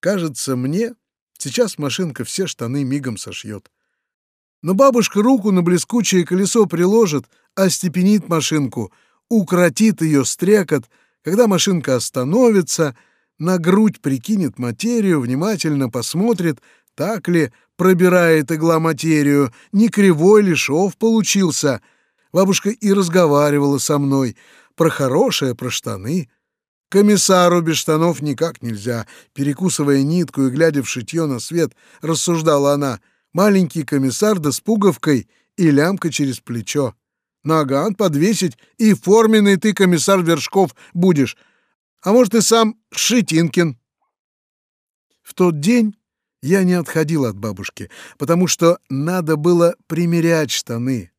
A: Кажется мне, сейчас машинка все штаны мигом сошьет. Но бабушка руку на блескучее колесо приложит, остепенит машинку, укротит ее стрекот, когда машинка остановится, на грудь прикинет материю, внимательно посмотрит, так ли пробирает игла материю, не кривой ли шов получился. Бабушка и разговаривала со мной — про хорошее, про штаны. Комиссару без штанов никак нельзя. Перекусывая нитку и глядя в шитье на свет, рассуждала она. Маленький комиссар да с пуговкой и лямка через плечо. Наган подвесить, и форменный ты комиссар Вершков будешь. А может, и сам Шитинкин. В тот день я не отходил от бабушки, потому что надо было примерять штаны.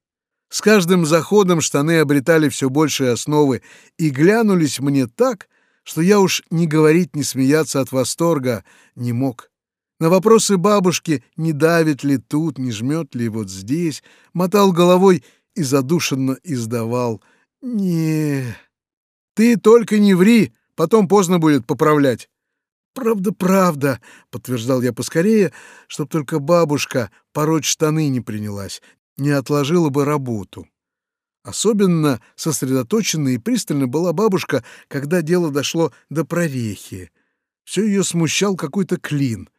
A: С каждым заходом штаны обретали все большие основы и глянулись мне так, что я уж не говорить, не смеяться от восторга не мог. На вопросы бабушки, не давит ли тут, не жмет ли вот здесь, мотал головой и задушенно издавал. не Ты только не ври, потом поздно будет поправлять. «Правда, правда», — подтверждал я поскорее, чтоб только бабушка пороть штаны не принялась, не отложила бы работу. Особенно сосредоточена и пристально была бабушка, когда дело дошло до прорехи. Все ее смущал какой-то клин.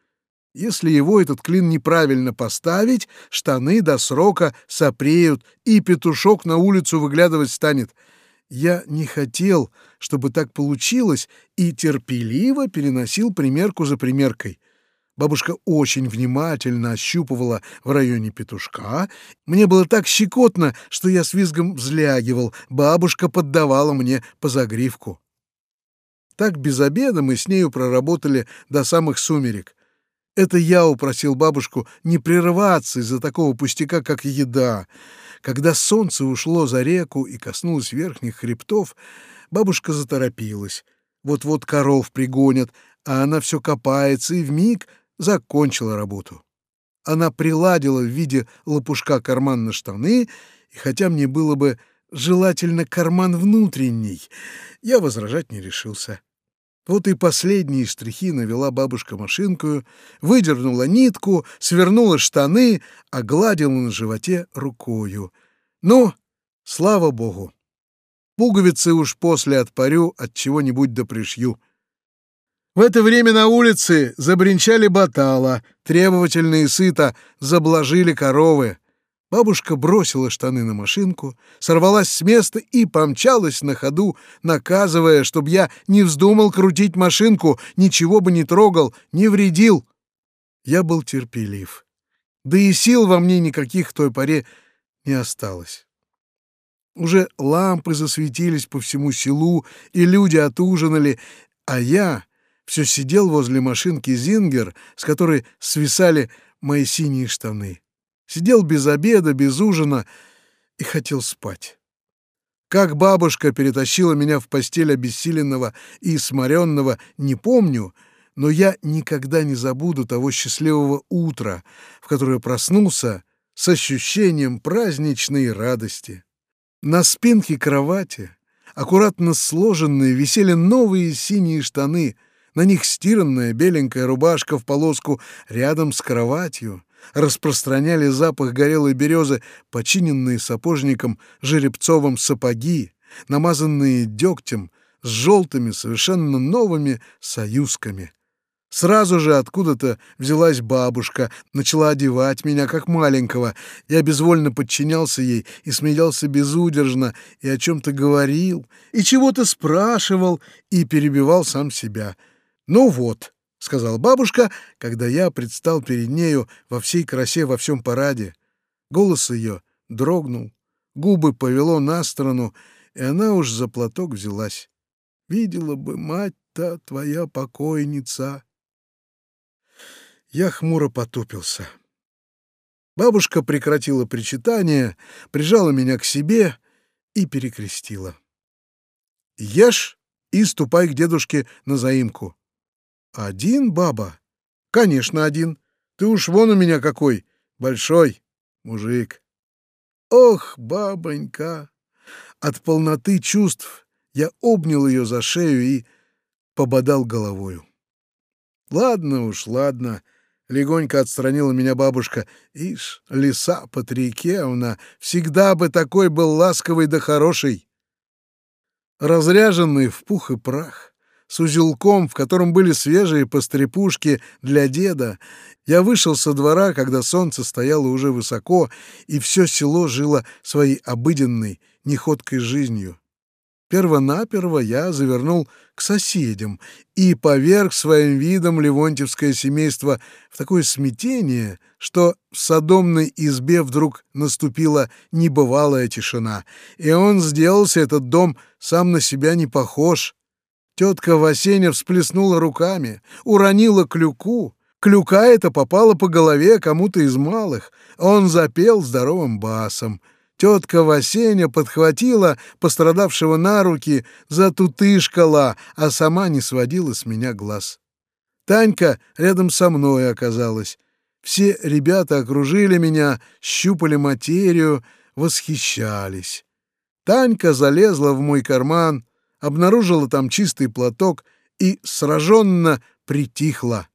A: Если его этот клин неправильно поставить, штаны до срока сопреют, и петушок на улицу выглядывать станет. Я не хотел, чтобы так получилось, и терпеливо переносил примерку за примеркой. Бабушка очень внимательно ощупывала в районе петушка. Мне было так щекотно, что я с визгом взлягивал. Бабушка поддавала мне по загривку. Так без обеда мы с нею проработали до самых сумерек. Это я упросил бабушку не прерываться из-за такого пустяка, как еда. Когда солнце ушло за реку и коснулось верхних хребтов, бабушка заторопилась. Вот-вот коров пригонят, а она все копается и вмиг закончила работу. Она приладила в виде лопушка карман на штаны, и хотя мне было бы желательно карман внутренний, я возражать не решился. Вот и последние штрихи навела бабушка машинкою, выдернула нитку, свернула штаны, огладила на животе рукою. Ну, слава богу! Пуговицы уж после отпарю от чего-нибудь да пришью. В это время на улице забринчали батала, требовательно и сыто заблажили коровы. Бабушка бросила штаны на машинку, сорвалась с места и помчалась на ходу, наказывая, чтобы я не вздумал крутить машинку, ничего бы не трогал, не вредил. Я был терпелив. Да и сил во мне никаких в той поре не осталось. Уже лампы засветились по всему селу, и люди отужинали, а я все сидел возле машинки «Зингер», с которой свисали мои синие штаны. Сидел без обеда, без ужина и хотел спать. Как бабушка перетащила меня в постель обессиленного и сморенного, не помню, но я никогда не забуду того счастливого утра, в которое проснулся с ощущением праздничной радости. На спинке кровати, аккуратно сложенные, висели новые синие штаны, на них стиранная беленькая рубашка в полоску рядом с кроватью, распространяли запах горелой березы, починенные сапожником Жеребцовым сапоги, намазанные дегтем, с желтыми, совершенно новыми союзками. Сразу же откуда-то взялась бабушка, начала одевать меня как маленького. Я безвольно подчинялся ей и смеялся безудержно, и о чем-то говорил, и чего-то спрашивал, и перебивал сам себя. Ну вот, — сказала бабушка, когда я предстал перед нею во всей красе во всем параде. Голос ее дрогнул, губы повело на сторону, и она уж за платок взялась. «Видела бы мать-то твоя покойница!» Я хмуро потупился. Бабушка прекратила причитание, прижала меня к себе и перекрестила. «Ешь и ступай к дедушке на заимку. «Один, баба?» «Конечно, один. Ты уж вон у меня какой. Большой мужик». «Ох, бабонька!» От полноты чувств я обнял ее за шею и пободал головою. «Ладно уж, ладно», — легонько отстранила меня бабушка. «Ишь, лиса Патрикеевна, всегда бы такой был ласковый да хороший». Разряженный в пух и прах, с узелком, в котором были свежие пострепушки для деда. Я вышел со двора, когда солнце стояло уже высоко, и все село жило своей обыденной, неходкой жизнью. Первонаперво я завернул к соседям и поверг своим видом Левонтьевское семейство в такое смятение, что в садомной избе вдруг наступила небывалая тишина, и он сделался, этот дом, сам на себя не похож, Тетка Васеня всплеснула руками, уронила клюку. Клюка эта попала по голове кому-то из малых. Он запел здоровым басом. Тетка Васеня подхватила пострадавшего на руки, затутышкала, а сама не сводила с меня глаз. Танька рядом со мной оказалась. Все ребята окружили меня, щупали материю, восхищались. Танька залезла в мой карман, обнаружила там чистый платок и сраженно притихла.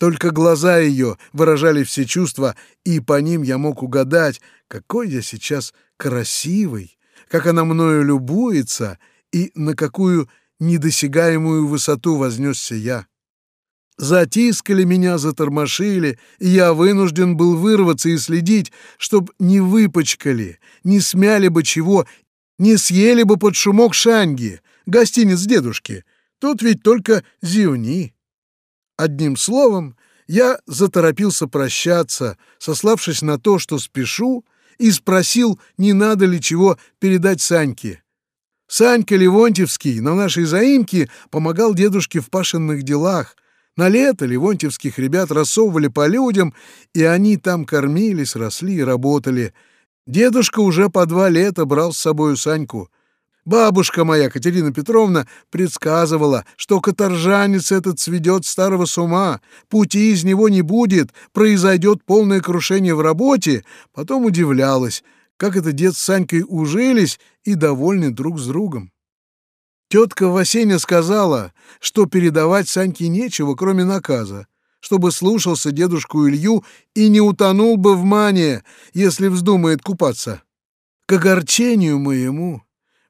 A: Только глаза ее выражали все чувства, и по ним я мог угадать, какой я сейчас красивый, как она мною любуется и на какую недосягаемую высоту вознесся я. Затискали меня, затормошили, и я вынужден был вырваться и следить, чтоб не выпачкали, не смяли бы чего, не съели бы под шумок шанги, гостиниц дедушки. Тут ведь только зевни. Одним словом, я заторопился прощаться, сославшись на то, что спешу, и спросил, не надо ли чего передать Саньке. Санька Левонтьевский на нашей заимке помогал дедушке в пашенных делах, на лето ливонтьевских ребят рассовывали по людям, и они там кормились, росли и работали. Дедушка уже по два лета брал с собою Саньку. Бабушка моя, Катерина Петровна, предсказывала, что каторжанец этот сведет старого с ума, пути из него не будет, произойдет полное крушение в работе. Потом удивлялась, как это дед с Санькой ужились и довольны друг с другом. Тетка Васеня сказала, что передавать Саньке нечего, кроме наказа, чтобы слушался дедушку Илью и не утонул бы в мане, если вздумает купаться. К огорчению моему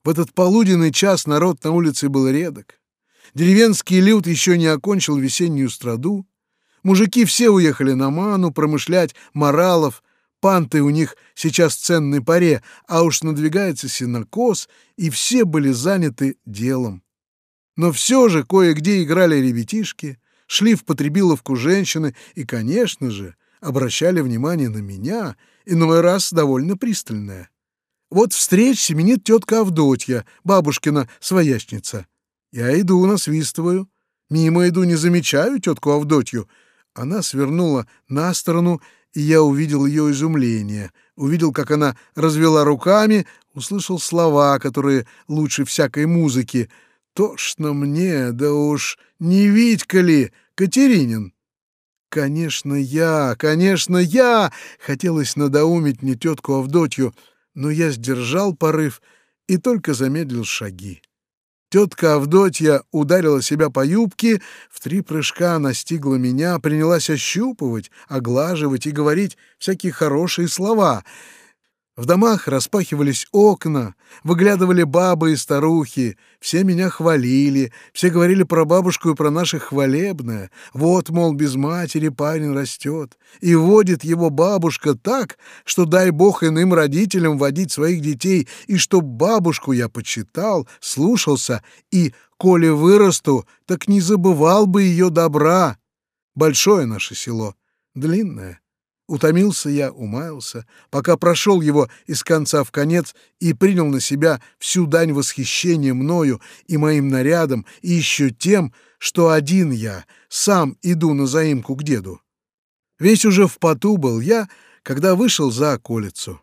A: в этот полуденный час народ на улице был редок. Деревенский люд еще не окончил весеннюю страду. Мужики все уехали на ману промышлять моралов, Панты у них сейчас в ценной паре, а уж надвигается синокос, и все были заняты делом. Но все же кое-где играли ребятишки, шли в потребиловку женщины и, конечно же, обращали внимание на меня, иной раз довольно пристальное. Вот встреч семенит тетка Авдотья, бабушкина своячница. Я иду, насвистываю. Мимо иду, не замечаю тетку Авдотью. Она свернула на сторону и я увидел ее изумление, увидел, как она развела руками, услышал слова, которые лучше всякой музыки. «Тошно мне, да уж не Витька ли, Катеринин?» «Конечно, я, конечно, я!» Хотелось надоумить мне тетку Авдотью, но я сдержал порыв и только замедлил шаги. Тетка Авдотья ударила себя по юбке, в три прыжка настигла меня, принялась ощупывать, оглаживать и говорить всякие хорошие слова — в домах распахивались окна, выглядывали бабы и старухи, все меня хвалили, все говорили про бабушку и про наше хвалебное. Вот, мол, без матери парень растет, и водит его бабушка так, что дай бог иным родителям водить своих детей, и чтоб бабушку я почитал, слушался, и, коли вырасту, так не забывал бы ее добра. Большое наше село, длинное, Утомился я, умаялся, пока прошел его из конца в конец и принял на себя всю дань восхищения мною и моим нарядом, и еще тем, что один я сам иду на заимку к деду. Весь уже в поту был я, когда вышел за околицу.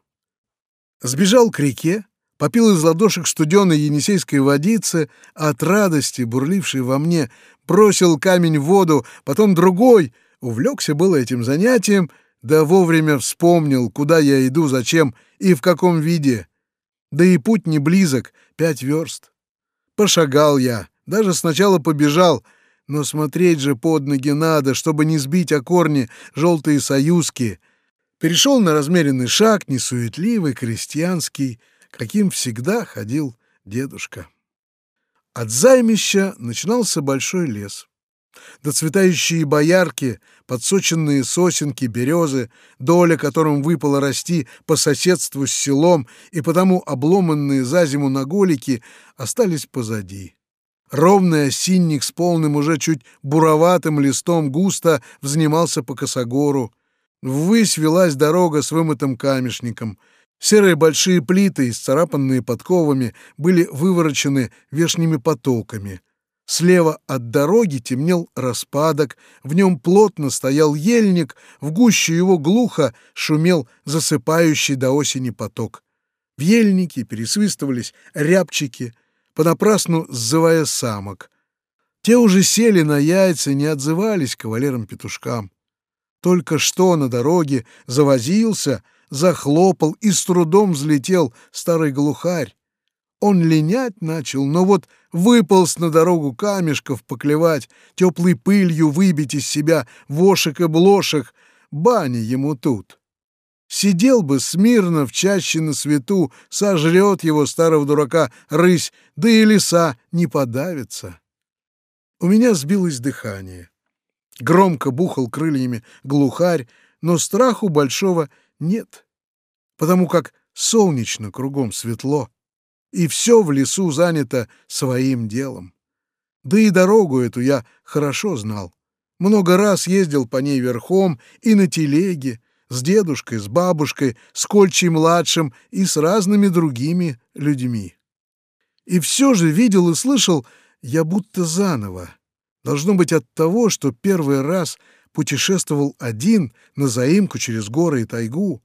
A: Сбежал к реке, попил из ладошек студеной енисейской водицы, от радости, бурлившей во мне, бросил камень в воду, потом другой, увлекся было этим занятием — да вовремя вспомнил, куда я иду, зачем и в каком виде. Да и путь не близок, пять верст. Пошагал я, даже сначала побежал, но смотреть же под ноги надо, чтобы не сбить о корни желтые союзки. Перешел на размеренный шаг, несуетливый, крестьянский, каким всегда ходил дедушка. От займища начинался большой лес. Доцветающие боярки, подсоченные сосенки, березы, доля которым выпало расти по соседству с селом и потому обломанные за зиму наголики остались позади. Ровный осинник с полным уже чуть буроватым листом густо взнимался по косогору. Ввысь велась дорога с вымытым камешником. Серые большие плиты, исцарапанные подковами, были выворочены вешними потоками. Слева от дороги темнел распадок, в нем плотно стоял ельник, в гуще его глухо шумел засыпающий до осени поток. В ельнике пересвистывались рябчики, понапрасну сзывая самок. Те уже сели на яйца и не отзывались кавалерам-петушкам. Только что на дороге завозился, захлопал и с трудом взлетел старый глухарь. Он линять начал, но вот выполз на дорогу камешков поклевать, теплой пылью выбить из себя вошек и блошек. Баня ему тут. Сидел бы смирно в чаще на свету, сожрет его старого дурака рысь, да и леса не подавится. У меня сбилось дыхание. Громко бухал крыльями глухарь, но страху большого нет, потому как солнечно кругом светло, и все в лесу занято своим делом. Да и дорогу эту я хорошо знал. Много раз ездил по ней верхом и на телеге, с дедушкой, с бабушкой, с Кольчей-младшим и с разными другими людьми. И все же видел и слышал я будто заново. Должно быть от того, что первый раз путешествовал один на заимку через горы и тайгу.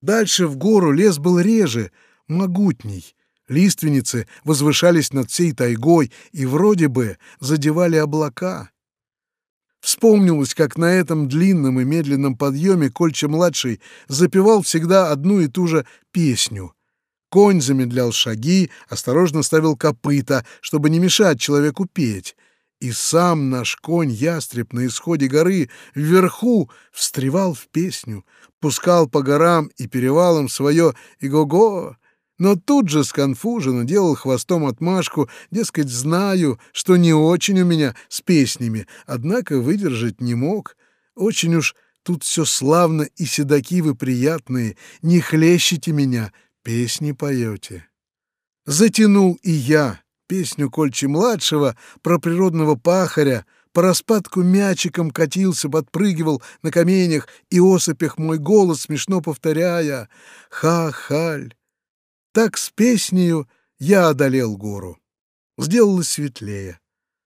A: Дальше в гору лес был реже, могутней. Лиственницы возвышались над всей тайгой и вроде бы задевали облака. Вспомнилось, как на этом длинном и медленном подъеме Кольча-младший запевал всегда одну и ту же песню. Конь замедлял шаги, осторожно ставил копыта, чтобы не мешать человеку петь. И сам наш конь-ястреб на исходе горы вверху встревал в песню, пускал по горам и перевалам свое «Иго-го!» Но тут же сконфуженно делал хвостом отмашку, дескать, знаю, что не очень у меня с песнями, однако выдержать не мог. Очень уж тут все славно и седаки вы приятные, не хлещите меня, песни поете. Затянул и я песню Кольчи-младшего про природного пахаря, по распадку мячиком катился, подпрыгивал на каменях и осыпях мой голос, смешно повторяя «Ха-халь!» Так с песнею я одолел гору. Сделалось светлее.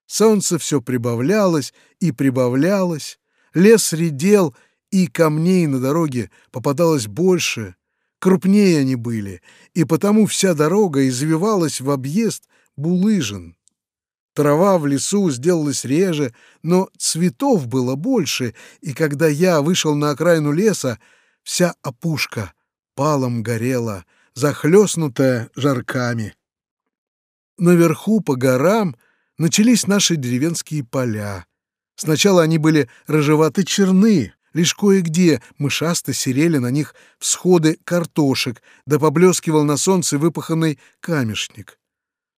A: Солнце все прибавлялось и прибавлялось, лес редел, и камней на дороге попадалось больше, крупнее они были, и потому вся дорога извивалась в объезд булыжин. Трава в лесу сделалась реже, но цветов было больше, и когда я вышел на окраину леса, вся опушка палом горела — захлестнутая жарками. Наверху по горам начались наши деревенские поля. Сначала они были рыжевато-черны, лишь кое-где мышасто серели на них всходы картошек, да поблескивал на солнце выпаханный камешник.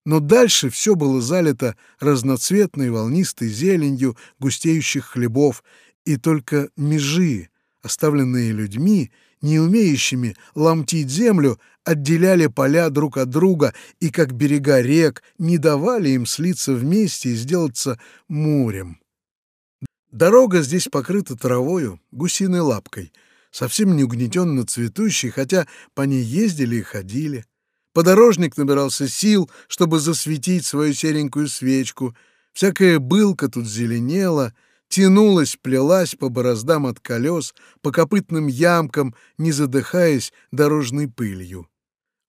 A: Но дальше все было залито разноцветной волнистой зеленью густеющих хлебов, и только межи, оставленные людьми, не умеющими ломтить землю, отделяли поля друг от друга и, как берега рек, не давали им слиться вместе и сделаться морем. Дорога здесь покрыта травою, гусиной лапкой, совсем не угнетенно цветущей, хотя по ней ездили и ходили. Подорожник набирался сил, чтобы засветить свою серенькую свечку. Всякая былка тут зеленела — тянулась, плелась по бороздам от колес, по копытным ямкам, не задыхаясь дорожной пылью.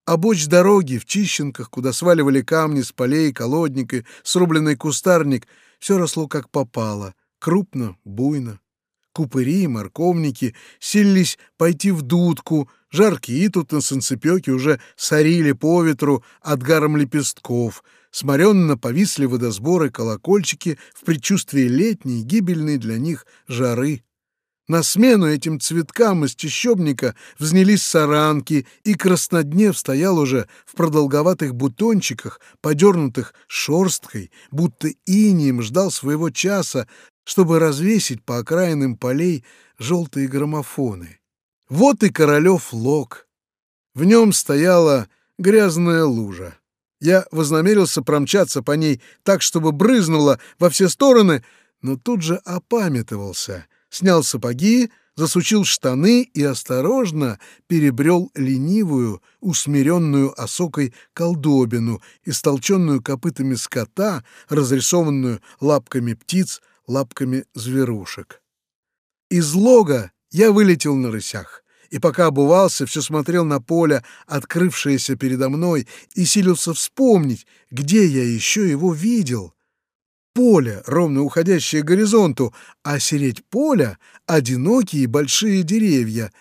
A: А боч дороги в чищенках, куда сваливали камни с полей, колодника, срубленный кустарник, все росло как попало, крупно, буйно. Купыри и морковники силились пойти в дудку, жаркие тут на санцепёке уже сорили по ветру отгаром лепестков — Сморенно повисли водосборы колокольчики в предчувствии летней, гибельной для них жары. На смену этим цветкам из чащобника взнялись саранки, и красноднев стоял уже в продолговатых бутончиках, подернутых шорсткой, будто инием ждал своего часа, чтобы развесить по окраинным полей желтые граммофоны. Вот и королев лог. В нем стояла грязная лужа. Я вознамерился промчаться по ней так, чтобы брызнуло во все стороны, но тут же опамятовался, снял сапоги, засучил штаны и осторожно перебрел ленивую, усмиренную осокой колдобину, истолченную копытами скота, разрисованную лапками птиц, лапками зверушек. Из лога я вылетел на рысях и пока обувался, все смотрел на поле, открывшееся передо мной, и силился вспомнить, где я еще его видел. Поле, ровно уходящее к горизонту, а сереть поля — одинокие большие деревья.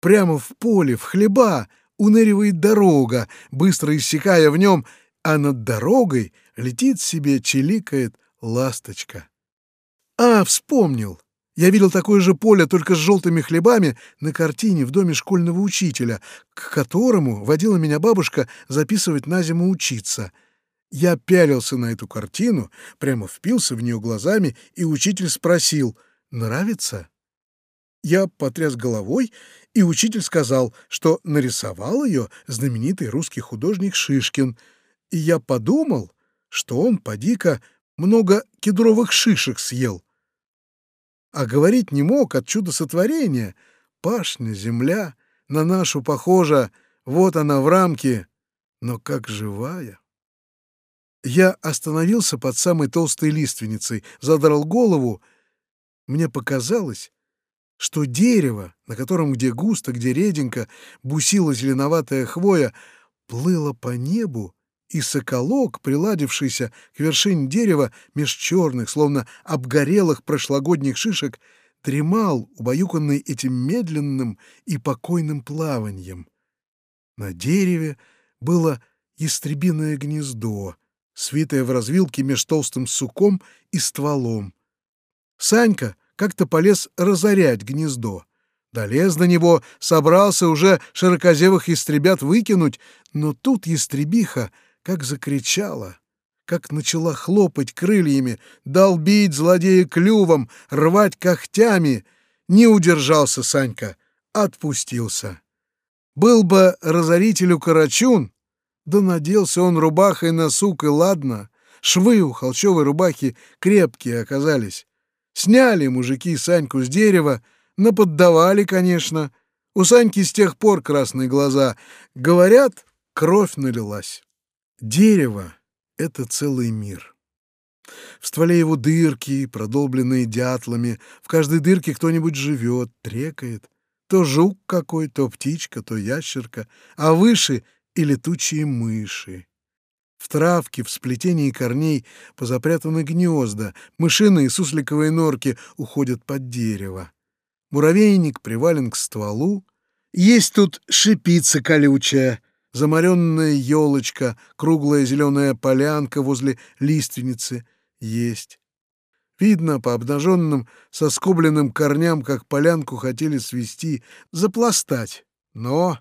A: Прямо в поле, в хлеба, уныривает дорога, быстро иссякая в нем, а над дорогой летит себе, чиликает ласточка. А, вспомнил! Я видел такое же поле, только с желтыми хлебами, на картине в доме школьного учителя, к которому водила меня бабушка записывать на зиму учиться. Я пялился на эту картину, прямо впился в нее глазами, и учитель спросил «Нравится?». Я потряс головой, и учитель сказал, что нарисовал ее знаменитый русский художник Шишкин, и я подумал, что он, поди-ка, много кедровых шишек съел. А говорить не мог от чуда сотворения. Пашня, земля, на нашу похожа, вот она в рамке, но как живая. Я остановился под самой толстой лиственницей, задрал голову. Мне показалось, что дерево, на котором где густо, где реденько бусила зеленоватая хвоя, плыло по небу, и соколок, приладившийся к вершине дерева меж черных, словно обгорелых прошлогодних шишек, дремал, убаюканный этим медленным и покойным плаванием. На дереве было ястребиное гнездо, свитая в развилке меж толстым суком и стволом. Санька как-то полез разорять гнездо. Долез до него, собрался уже широкозевых ястребят выкинуть, но тут ястребиха как закричала, как начала хлопать крыльями, долбить злодея клювом, рвать когтями. Не удержался Санька, отпустился. Был бы разорителю Карачун, да наделся он рубахой на сук, и ладно. Швы у холчевой рубахи крепкие оказались. Сняли мужики Саньку с дерева, наподдавали, конечно. У Саньки с тех пор красные глаза. Говорят, кровь налилась. Дерево — это целый мир. В стволе его дырки, продолбленные дятлами. В каждой дырке кто-нибудь живет, трекает. То жук какой, то птичка, то ящерка. А выше и летучие мыши. В травке, в сплетении корней позапрятаны гнезда, мышиные сусликовые норки уходят под дерево. Муравейник привален к стволу. Есть тут шипица колючая, замаренная елочка, круглая зеленая полянка возле лиственницы. Есть. Видно по обнаженным, соскобленным корням, как полянку хотели свести, запластать. Но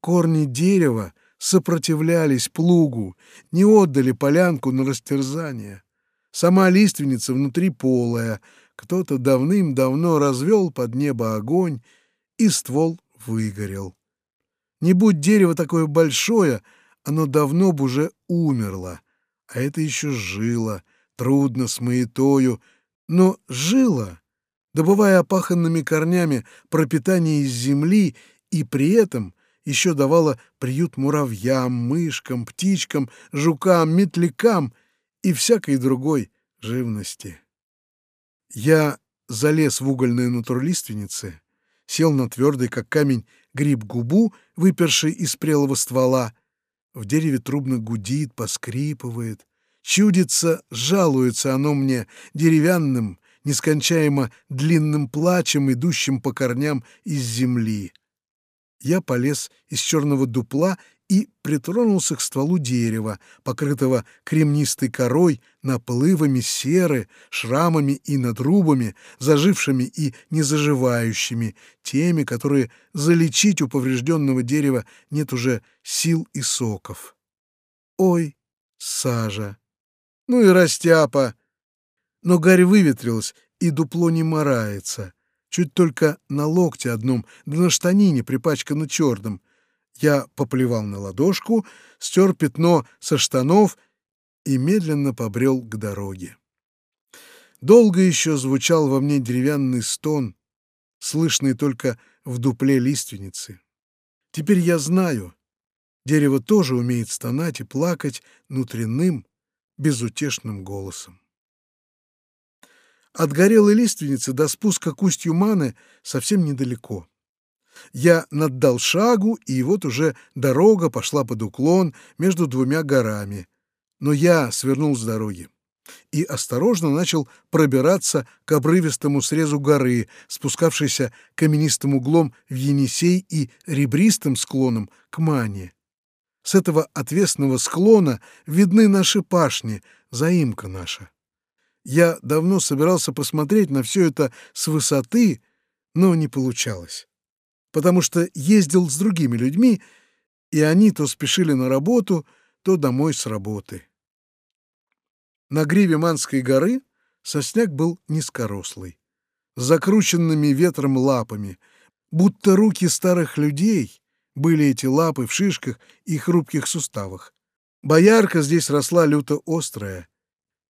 A: корни дерева — сопротивлялись плугу, не отдали полянку на растерзание. Сама лиственница внутри полая, кто-то давным-давно развел под небо огонь, и ствол выгорел. Не будь дерево такое большое, оно давно бы уже умерло, а это еще жило, трудно с маятою, но жило, добывая опаханными корнями пропитание из земли и при этом еще давала приют муравьям, мышкам, птичкам, жукам, метлякам и всякой другой живности. Я залез в угольные нутро лиственницы, сел на твердый, как камень, гриб-губу, выперший из прелого ствола. В дереве трубно гудит, поскрипывает. Чудится, жалуется оно мне деревянным, нескончаемо длинным плачем, идущим по корням из земли. Я полез из черного дупла и притронулся к стволу дерева, покрытого кремнистой корой, наплывами серы, шрамами и надрубами, зажившими и незаживающими, теми, которые залечить у поврежденного дерева нет уже сил и соков. Ой, сажа! Ну и растяпа! Но гарь выветрилась, и дупло не морается. Чуть только на локте одном, да на штанине припачкано черным. Я поплевал на ладошку, стер пятно со штанов и медленно побрел к дороге. Долго еще звучал во мне деревянный стон, слышный только в дупле лиственницы. Теперь я знаю, дерево тоже умеет стонать и плакать внутренним, безутешным голосом. От горелой лиственницы до спуска к устью Маны совсем недалеко. Я наддал шагу, и вот уже дорога пошла под уклон между двумя горами. Но я свернул с дороги и осторожно начал пробираться к обрывистому срезу горы, спускавшейся каменистым углом в Енисей и ребристым склоном к Мане. С этого отвесного склона видны наши пашни, заимка наша. Я давно собирался посмотреть на все это с высоты, но не получалось. Потому что ездил с другими людьми, и они то спешили на работу, то домой с работы. На гриве Манской горы сосняк был низкорослый, с закрученными ветром лапами, будто руки старых людей были эти лапы в шишках и хрупких суставах. Боярка здесь росла люто острая,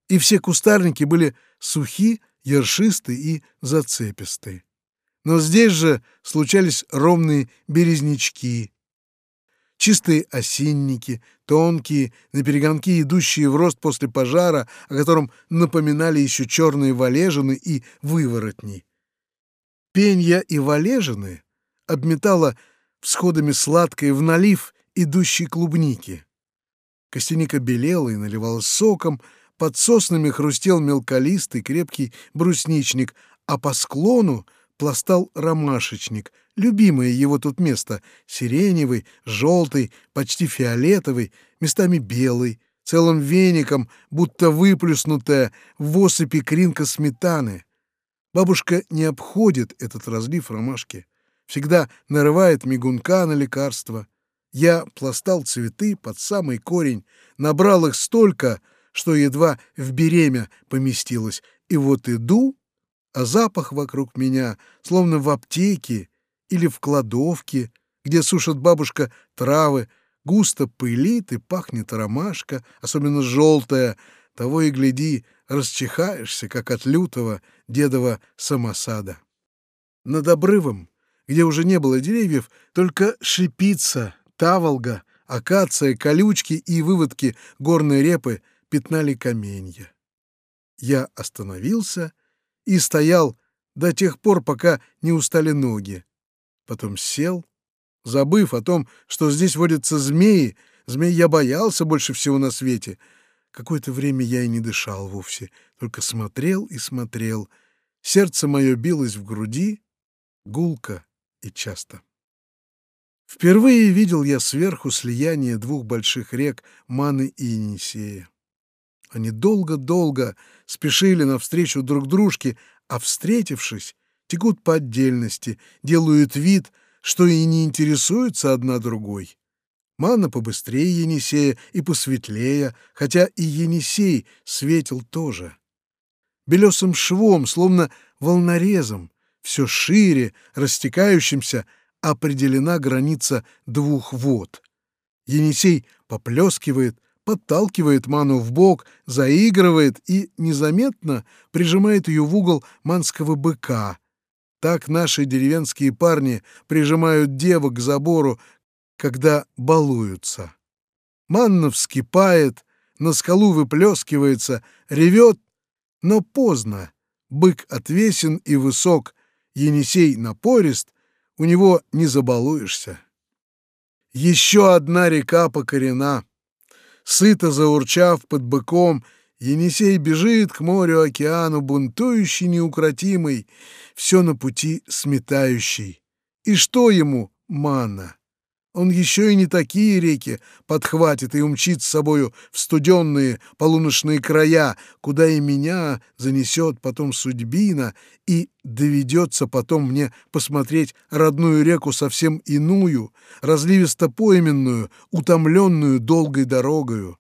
A: и все кустарники были сухи, ершисты и зацеписты. Но здесь же случались ровные березнячки, чистые осинники, тонкие, на перегонки идущие в рост после пожара, о котором напоминали еще черные валежины и выворотни. Пенья и валежины обметала всходами сладкой в налив идущей клубники. Костяника белела и наливалась соком, под соснами хрустел мелколистый крепкий брусничник, а по склону пластал ромашечник, любимое его тут место, сиреневый, желтый, почти фиолетовый, местами белый, целым веником, будто выплюснутая в осыпи кринка сметаны. Бабушка не обходит этот разлив ромашки, всегда нарывает мигунка на лекарство. Я пластал цветы под самый корень, набрал их столько, что едва в беремя поместилось, и вот иду, а запах вокруг меня, словно в аптеке или в кладовке, где сушит бабушка травы, густо пылит и пахнет ромашка, особенно желтая, того и гляди, расчихаешься, как от лютого дедова самосада. Над обрывом, где уже не было деревьев, только шипица, таволга, акация, колючки и выводки горной репы пятнали каменья. Я остановился и стоял до тех пор, пока не устали ноги. Потом сел, забыв о том, что здесь водятся змеи. Змей я боялся больше всего на свете. Какое-то время я и не дышал вовсе, только смотрел и смотрел. Сердце мое билось в груди, гулко и часто. Впервые видел я сверху слияние двух больших рек Маны и Енисея. Они долго-долго спешили навстречу друг дружке, а, встретившись, текут по отдельности, делают вид, что и не интересуются одна другой. Манна побыстрее Енисея и посветлее, хотя и Енисей светил тоже. Белесым швом, словно волнорезом, все шире, растекающимся, определена граница двух вод. Енисей поплескивает, подталкивает ману в бок, заигрывает и незаметно прижимает ее в угол манского быка. Так наши деревенские парни прижимают девок к забору, когда балуются. Манна вскипает, на скалу выплескивается, ревет, но поздно. Бык отвесен и высок, Енисей напорист, у него не забалуешься. Еще одна река покорена — Сыто заурчав под быком, Енисей бежит к морю-океану, бунтующий, неукротимый, все на пути сметающий. И что ему манна? Он еще и не такие реки подхватит и умчит с собою в студенные полуночные края, куда и меня занесет потом судьбина, и доведется потом мне посмотреть родную реку совсем иную, разливисто-пойменную, утомленную долгой дорогою.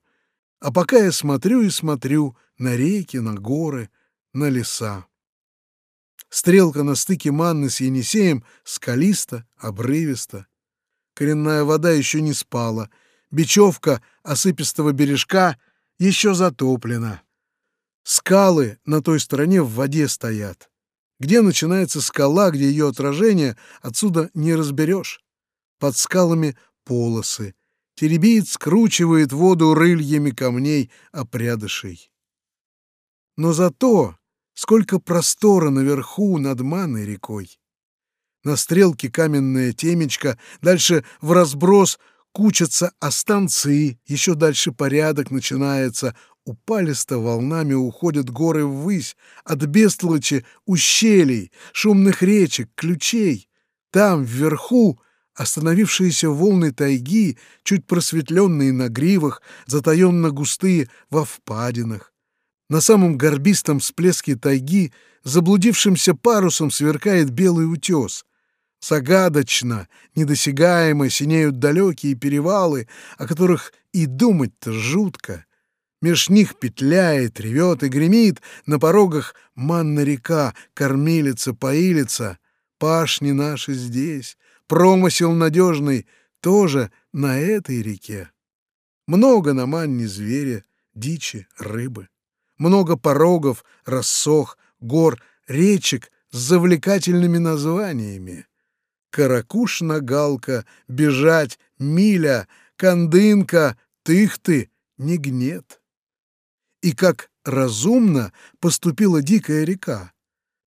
A: А пока я смотрю и смотрю на реки, на горы, на леса. Стрелка на стыке манны с Енисеем скалиста, обрывиста. Коренная вода еще не спала. Бечевка осыпистого бережка еще затоплена. Скалы на той стороне в воде стоят. Где начинается скала, где ее отражение, отсюда не разберешь. Под скалами полосы. Теребит, скручивает воду рыльями камней опрядышей. Но зато сколько простора наверху над Манной рекой. На стрелке каменная темечко, дальше в разброс кучатся останцы, еще дальше порядок начинается, упалисто волнами уходят горы ввысь, от бестолочи ущелий, шумных речек, ключей. Там, вверху, остановившиеся волны тайги, чуть просветленные на гривах, затаенно густые во впадинах. На самом горбистом всплеске тайги заблудившимся парусом сверкает белый утес. Загадочно, недосягаемо синеют далекие перевалы, о которых и думать-то жутко. Меж них петляет, ревет и гремит, на порогах манна река, кормилица, поилица. Пашни наши здесь, промысел надежный тоже на этой реке. Много на манне зверя, дичи, рыбы. Много порогов, рассох, гор, речек с завлекательными названиями. Каракуш-нагалка, бежать, миля, кандынка, тых-ты, не гнет. И как разумно поступила дикая река.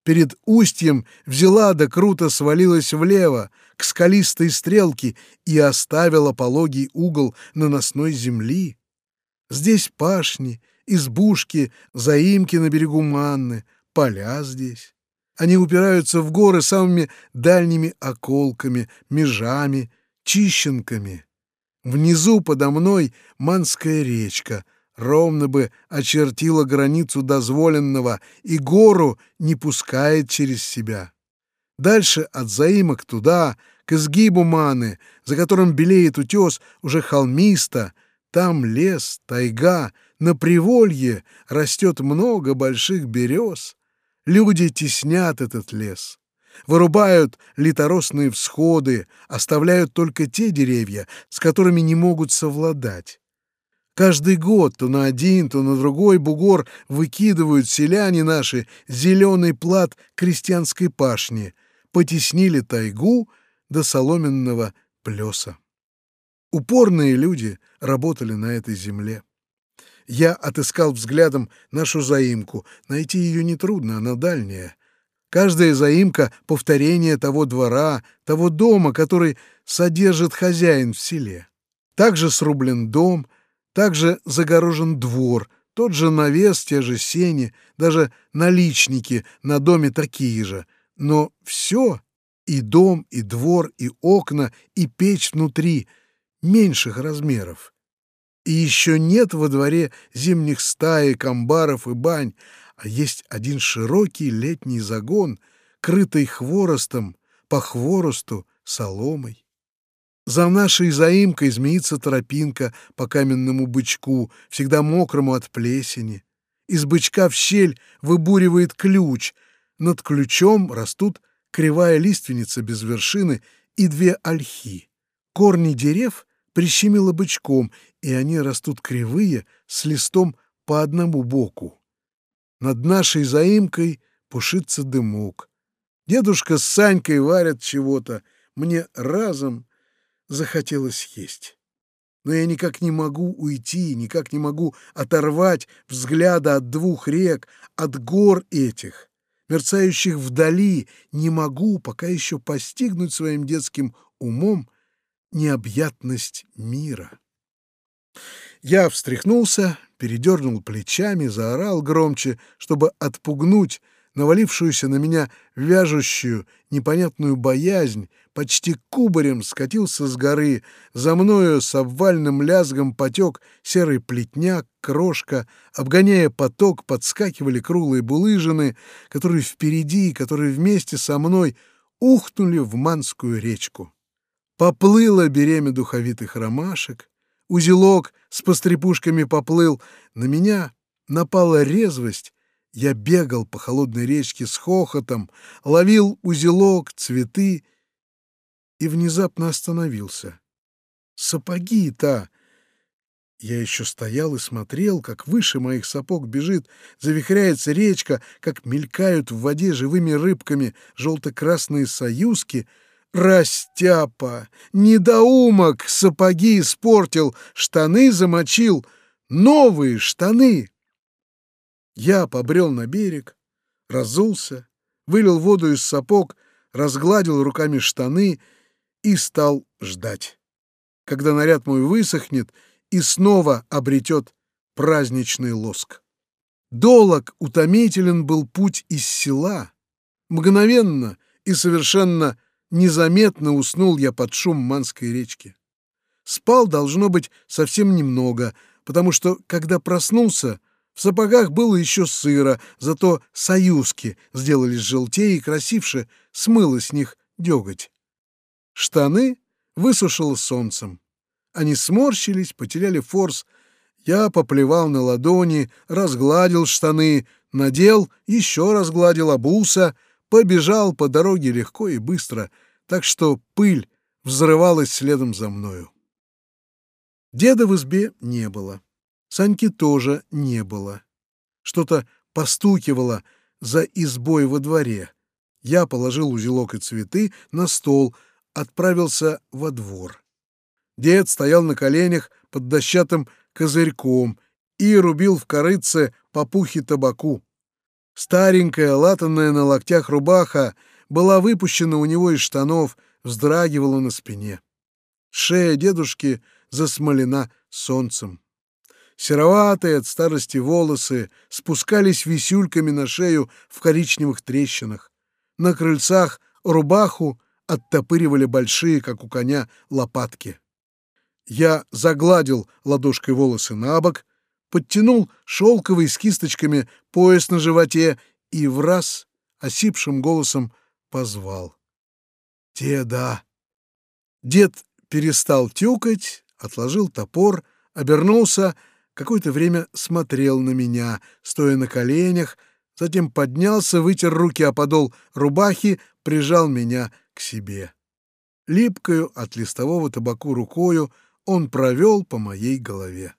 A: Перед устьем взяла да круто свалилась влево, к скалистой стрелке и оставила пологий угол наносной земли. Здесь пашни, избушки, заимки на берегу Манны, поля здесь. Они упираются в горы самыми дальними околками, межами, чищенками. Внизу подо мной Манская речка ровно бы очертила границу дозволенного и гору не пускает через себя. Дальше от заимок туда, к изгибу Маны, за которым белеет утес, уже холмисто, там лес, тайга, на приволье растет много больших берез. Люди теснят этот лес. Вырубают литоросные всходы, оставляют только те деревья, с которыми не могут совладать. Каждый год то на один, то на другой бугор выкидывают селяне наши зеленый плат крестьянской пашни, потеснили тайгу до соломенного плеса. Упорные люди работали на этой земле. Я отыскал взглядом нашу заимку. Найти ее нетрудно, она дальняя. Каждая заимка — повторение того двора, того дома, который содержит хозяин в селе. Также срублен дом, также загорожен двор, тот же навес, те же сени, даже наличники на доме такие же. Но все — и дом, и двор, и окна, и печь внутри — меньших размеров. И еще нет во дворе зимних стаек, амбаров и бань, а есть один широкий летний загон, крытый хворостом, по хворосту соломой. За нашей заимкой змеится тропинка по каменному бычку, всегда мокрому от плесени. Из бычка в щель выбуривает ключ. Над ключом растут кривая лиственница без вершины и две ольхи. Корни дерев прищемило бычком, и они растут кривые, с листом по одному боку. Над нашей заимкой пушится дымок. Дедушка с Санькой варят чего-то. Мне разом захотелось есть. Но я никак не могу уйти, никак не могу оторвать взгляда от двух рек, от гор этих, мерцающих вдали, не могу пока еще постигнуть своим детским умом необъятность мира. Я встряхнулся, передернул плечами, заорал громче, чтобы отпугнуть навалившуюся на меня вяжущую непонятную боязнь, почти кубарем скатился с горы, за мною с обвальным лязгом потек серый плетняк, крошка, обгоняя поток, подскакивали круглые булыжины, которые впереди, которые вместе со мной ухнули в Манскую речку. Поплыло беремя духовитых ромашек, узелок с пострепушками поплыл. На меня напала резвость. Я бегал по холодной речке с хохотом, ловил узелок, цветы и внезапно остановился. Сапоги-то! Я еще стоял и смотрел, как выше моих сапог бежит, завихряется речка, как мелькают в воде живыми рыбками желто-красные союзки — Растяпа, недоумок, сапоги испортил, штаны замочил, новые штаны. Я побрел на берег, разулся, вылил воду из сапог, разгладил руками штаны и стал ждать, когда наряд мой высохнет и снова обретет праздничный лоск. Долог утомителен был путь из села. Мгновенно и совершенно Незаметно уснул я под шум Манской речки. Спал, должно быть, совсем немного, потому что, когда проснулся, в сапогах было еще сыро, зато союзки сделались желтее и красивше, смыло с них деготь. Штаны высушило солнцем. Они сморщились, потеряли форс. Я поплевал на ладони, разгладил штаны, надел, еще разгладил, обулся, побежал по дороге легко и быстро, так что пыль взрывалась следом за мною. Деда в избе не было. Саньки тоже не было. Что-то постукивало за избой во дворе. Я положил узелок и цветы на стол, отправился во двор. Дед стоял на коленях под дощатым козырьком и рубил в корыце попухи табаку. Старенькая, латанная на локтях рубаха была выпущена у него из штанов, вздрагивала на спине. Шея дедушки засмолена солнцем. Сероватые от старости волосы спускались висюльками на шею в коричневых трещинах. На крыльцах рубаху оттопыривали большие, как у коня, лопатки. Я загладил ладошкой волосы на бок, подтянул шелковый с кисточками пояс на животе и в раз осипшим голосом позвал. «Деда!» Дед перестал тюкать, отложил топор, обернулся, какое-то время смотрел на меня, стоя на коленях, затем поднялся, вытер руки о подол рубахи, прижал меня к себе. Липкою от листового табаку рукою он провел по моей голове.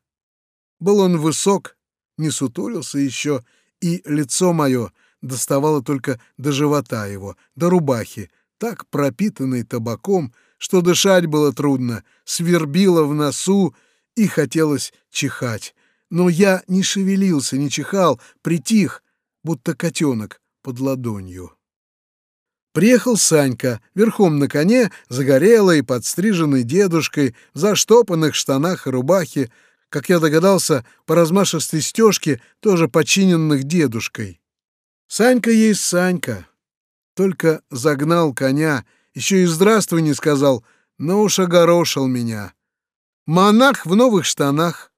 A: Был он высок, не сутулился еще, и лицо мое доставало только до живота его, до рубахи, так пропитанной табаком, что дышать было трудно, свербило в носу и хотелось чихать. Но я не шевелился, не чихал, притих, будто котенок под ладонью. Приехал Санька, верхом на коне, загорелый, подстриженный дедушкой, в заштопанных штанах и рубахе, как я догадался, по размашистой стежке, тоже починенных дедушкой. Санька есть Санька. Только загнал коня, еще и здравствуй не сказал, но уж огорошил меня. Монах в новых штанах.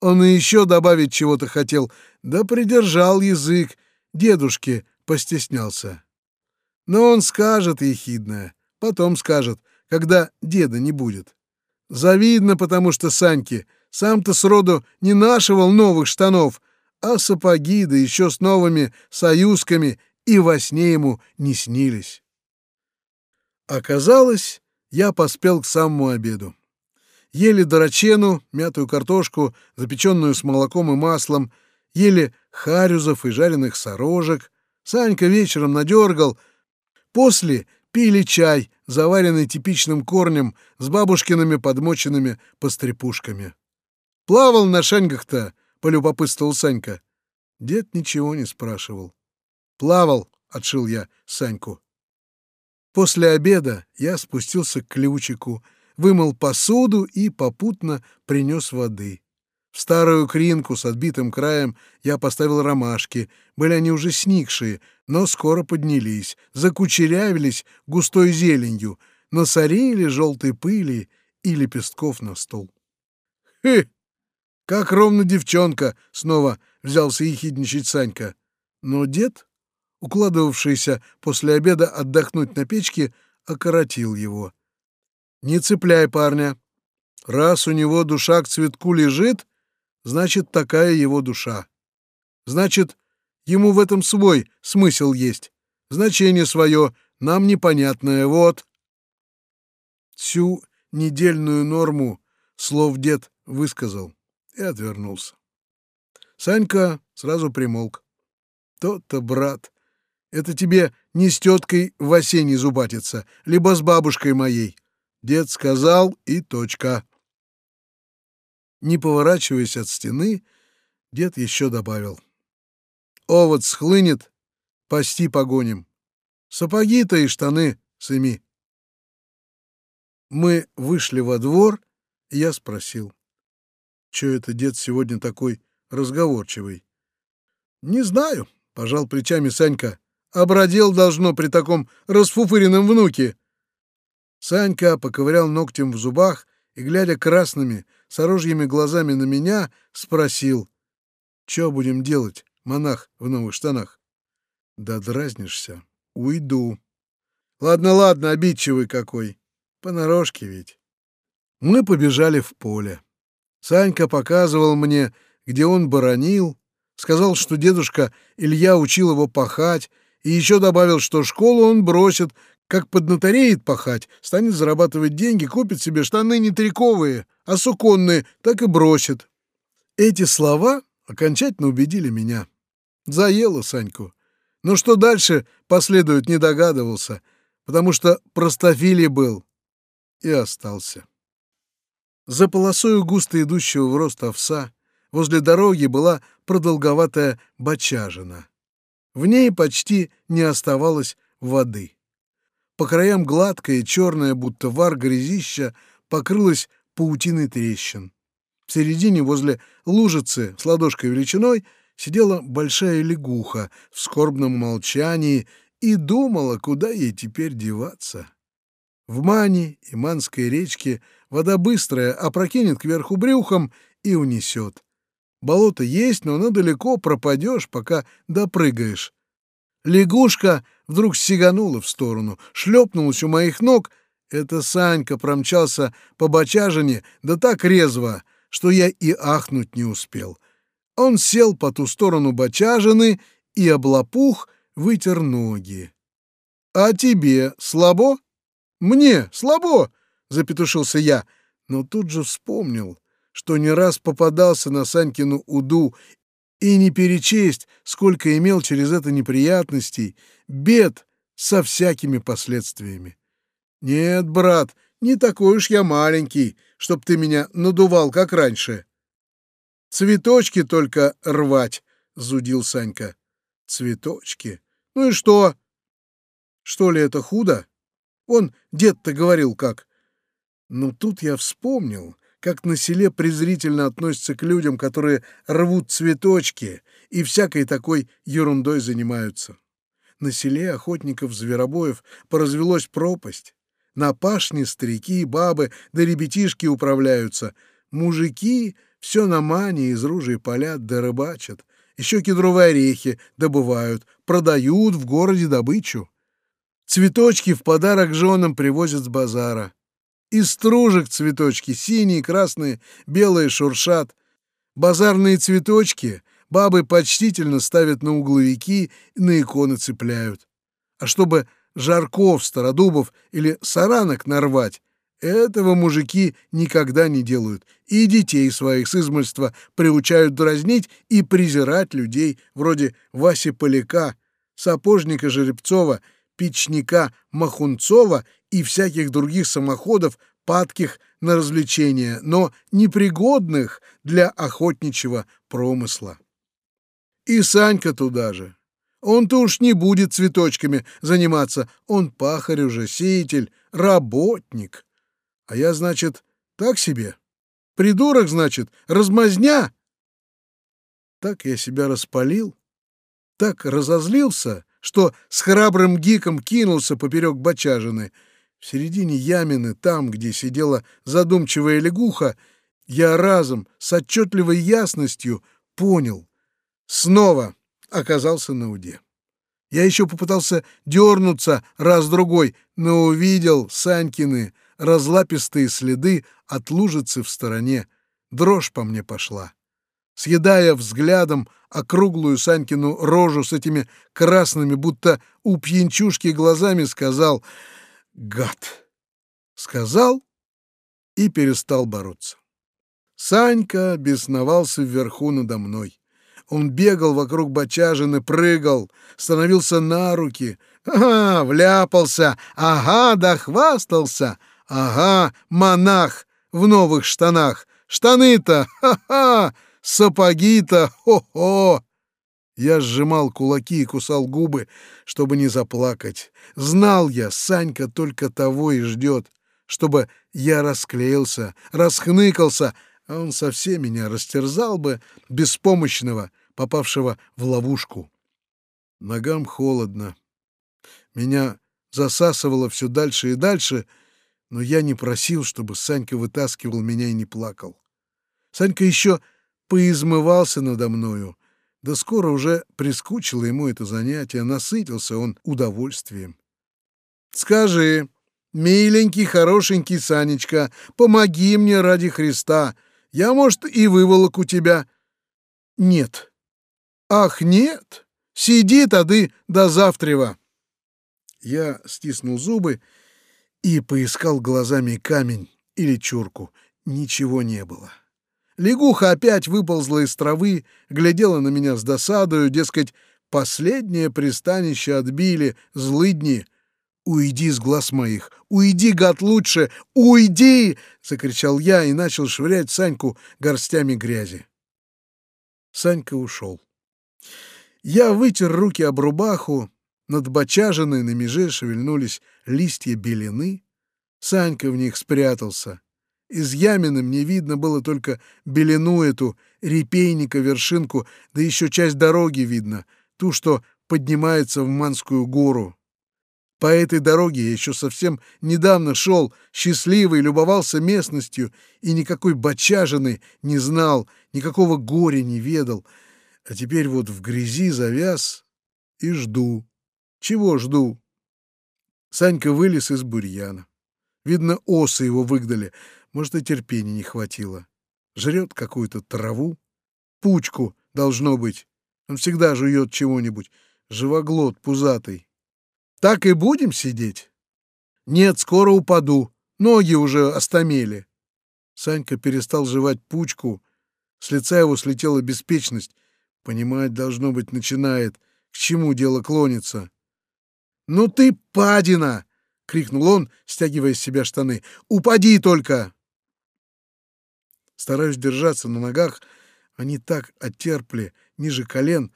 A: Он и еще добавить чего-то хотел, да придержал язык, дедушке постеснялся. Но он скажет ехидное, потом скажет, когда деда не будет. Завидно, потому что Саньке — сам-то сроду не нашивал новых штанов, а сапоги, да еще с новыми союзками, и во сне ему не снились. Оказалось, я поспел к самому обеду. Ели дорочену, мятую картошку, запеченную с молоком и маслом, ели харюзов и жареных сорожек. Санька вечером надергал. После пили чай, заваренный типичным корнем с бабушкиными подмоченными пострепушками. Плавал на шаньгах-то, — полюбопытствовал Санька. Дед ничего не спрашивал. Плавал, — отшил я Саньку. После обеда я спустился к ключику, вымыл посуду и попутно принес воды. В старую кринку с отбитым краем я поставил ромашки. Были они уже сникшие, но скоро поднялись, закучерявились густой зеленью, насорили желтой пыли и лепестков на стол. «Хы!» Как ровно девчонка, снова взялся ехидничать Санька. Но дед, укладывавшийся после обеда отдохнуть на печке, окоротил его. Не цепляй парня. Раз у него душа к цветку лежит, значит, такая его душа. Значит, ему в этом свой смысл есть. Значение свое, нам непонятное, вот. Всю недельную норму слов дед высказал и отвернулся. Санька сразу примолк. «То-то, брат, это тебе не с теткой в осенний зубатиться, либо с бабушкой моей. Дед сказал, и точка». Не поворачиваясь от стены, дед еще добавил. «Овод схлынет, пасти погоним. Сапоги-то и штаны сыми». Мы вышли во двор, и я спросил. Че это дед сегодня такой разговорчивый? Не знаю, пожал плечами Санька. Обродел должно при таком расфуфыренном внуке. Санька поковырял ногтем в зубах и, глядя красными, сорожьими глазами на меня, спросил. «Чё будем делать, монах в новых штанах?» «Да дразнишься. Уйду». «Ладно, ладно, обидчивый какой. Понарошке ведь». Мы побежали в поле. Санька показывал мне, где он боронил, сказал, что дедушка Илья учил его пахать, и еще добавил, что школу он бросит, как поднатореет пахать, станет зарабатывать деньги, купит себе штаны не триковые, а суконные, так и бросит. Эти слова окончательно убедили меня. Заело Саньку. Но что дальше последует, не догадывался, потому что простофилий был и остался. За полосою густо идущего в рост овса возле дороги была продолговатая бочажина. В ней почти не оставалось воды. По краям гладкая, черная, будто вар грязища, покрылась паутиной трещин. В середине, возле лужицы с ладошкой величиной, сидела большая лягуха в скорбном молчании и думала, куда ей теперь деваться. В Мане и Манской речке вода быстрая, опрокинет кверху брюхом и унесет. Болото есть, но оно далеко, пропадешь, пока допрыгаешь. Лягушка вдруг сиганула в сторону, шлепнулась у моих ног. Это Санька промчался по бочажине, да так резво, что я и ахнуть не успел. Он сел по ту сторону бочажины и облапух вытер ноги. «А тебе слабо?» «Мне слабо!» — запетушился я, но тут же вспомнил, что не раз попадался на Санькину уду и не перечесть, сколько имел через это неприятностей, бед со всякими последствиями. Нет, брат, не такой уж я маленький, чтоб ты меня надувал, как раньше. Цветочки только рвать, — зудил Санька. Цветочки? Ну и что? Что ли это худо? Он, дед-то говорил как. Но тут я вспомнил, как на селе презрительно относятся к людям, которые рвут цветочки и всякой такой ерундой занимаются. На селе охотников-зверобоев поразвелась пропасть. На пашне старики, бабы да ребятишки управляются. Мужики все на мане из ружей полят да рыбачат. Еще кедровые орехи добывают, продают в городе добычу. Цветочки в подарок женам привозят с базара. Из стружек цветочки, синие, красные, белые шуршат. Базарные цветочки бабы почтительно ставят на угловики и на иконы цепляют. А чтобы жарков, стародубов или саранок нарвать, этого мужики никогда не делают, и детей своих с измольства приучают дразнить и презирать людей вроде Васи Поляка, сапожника Жеребцова, печника Махунцова и всяких других самоходов, падких на развлечения, но непригодных для охотничьего промысла. И Санька туда же. Он-то уж не будет цветочками заниматься, он пахарь уже, сеятель, работник. А я, значит, так себе? Придурок, значит, размазня? Так я себя распалил, так разозлился, что с храбрым гиком кинулся поперек бочажины — в середине ямины, там, где сидела задумчивая лягуха, я разом, с отчетливой ясностью, понял. Снова оказался на уде. Я еще попытался дернуться раз-другой, но увидел Санькины разлапистые следы от лужицы в стороне. Дрожь по мне пошла. Съедая взглядом округлую Санькину рожу с этими красными, будто у пьянчушки глазами, сказал — Гад! Сказал и перестал бороться. Санька бесновался вверху надо мной. Он бегал вокруг бочажины, прыгал, становился на руки. Ага, вляпался, ага, дохвастался, ага, монах в новых штанах. Штаны-то, ха-ха, сапоги-то, хо-хо. Я сжимал кулаки и кусал губы, чтобы не заплакать. Знал я, Санька только того и ждет, чтобы я расклеился, расхныкался, а он совсем меня растерзал бы, беспомощного, попавшего в ловушку. Ногам холодно. Меня засасывало все дальше и дальше, но я не просил, чтобы Санька вытаскивал меня и не плакал. Санька еще поизмывался надо мною, да скоро уже прискучило ему это занятие, насытился он удовольствием. «Скажи, миленький, хорошенький Санечка, помоги мне ради Христа. Я, может, и выволоку тебя. Нет. Ах, нет. Сиди тады до завтрева. Я стиснул зубы и поискал глазами камень или чурку. Ничего не было. Лягуха опять выползла из травы, глядела на меня с досадою, дескать, последнее пристанище отбили, злыдни. «Уйди с глаз моих! Уйди, гад, лучше! Уйди!» — закричал я и начал швырять Саньку горстями грязи. Санька ушел. Я вытер руки об рубаху, над бочажиной на меже шевельнулись листья белины. Санька в них спрятался. Из ямины мне видно было только белину эту, репейника, вершинку, да еще часть дороги видно, ту, что поднимается в Манскую гору. По этой дороге я еще совсем недавно шел, счастливый, любовался местностью и никакой бочажины не знал, никакого горя не ведал. А теперь вот в грязи завяз и жду. Чего жду? Санька вылез из бурьяна. Видно, осы его выгнали. Может, и терпения не хватило. Жрет какую-то траву. Пучку, должно быть. Он всегда жует чего-нибудь. Живоглот пузатый. Так и будем сидеть? Нет, скоро упаду. Ноги уже остомели. Санька перестал жевать пучку. С лица его слетела беспечность. Понимать, должно быть, начинает, к чему дело клонится. «Ну ты падина!» — крикнул он, стягивая с себя штаны. «Упади только!» Стараюсь держаться на ногах, они так оттерпли ниже колен,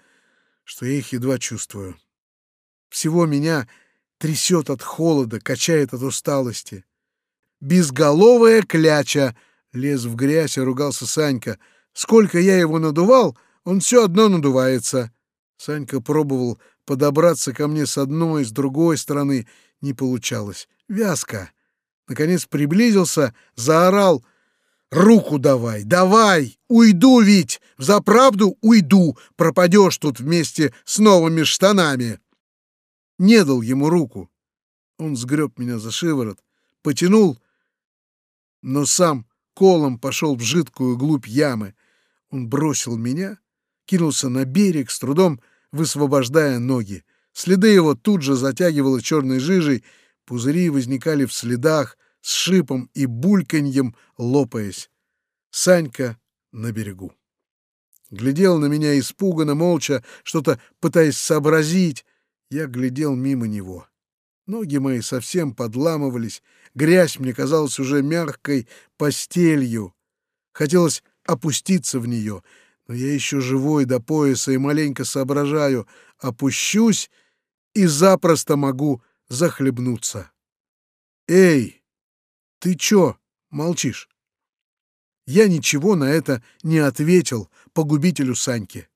A: что я их едва чувствую. Всего меня трясет от холода, качает от усталости. «Безголовая кляча!» — лез в грязь и ругался Санька. «Сколько я его надувал, он все одно надувается!» Санька пробовал подобраться ко мне с одной, с другой стороны. Не получалось. Вязко. Наконец приблизился, заорал. «Руку давай, давай! Уйду ведь! Взаправду уйду! Пропадешь тут вместе с новыми штанами!» Не дал ему руку. Он сгреб меня за шиворот, потянул, но сам колом пошел в жидкую глубь ямы. Он бросил меня, кинулся на берег, с трудом высвобождая ноги. Следы его тут же затягивало черной жижей, пузыри возникали в следах, с шипом и бульканьем лопаясь. Санька на берегу. Глядел на меня испуганно, молча, что-то пытаясь сообразить. Я глядел мимо него. Ноги мои совсем подламывались, грязь мне казалась уже мягкой постелью. Хотелось опуститься в нее — но я еще живой до пояса и маленько соображаю, опущусь и запросто могу захлебнуться. Эй, ты чё молчишь? Я ничего на это не ответил погубителю Саньки.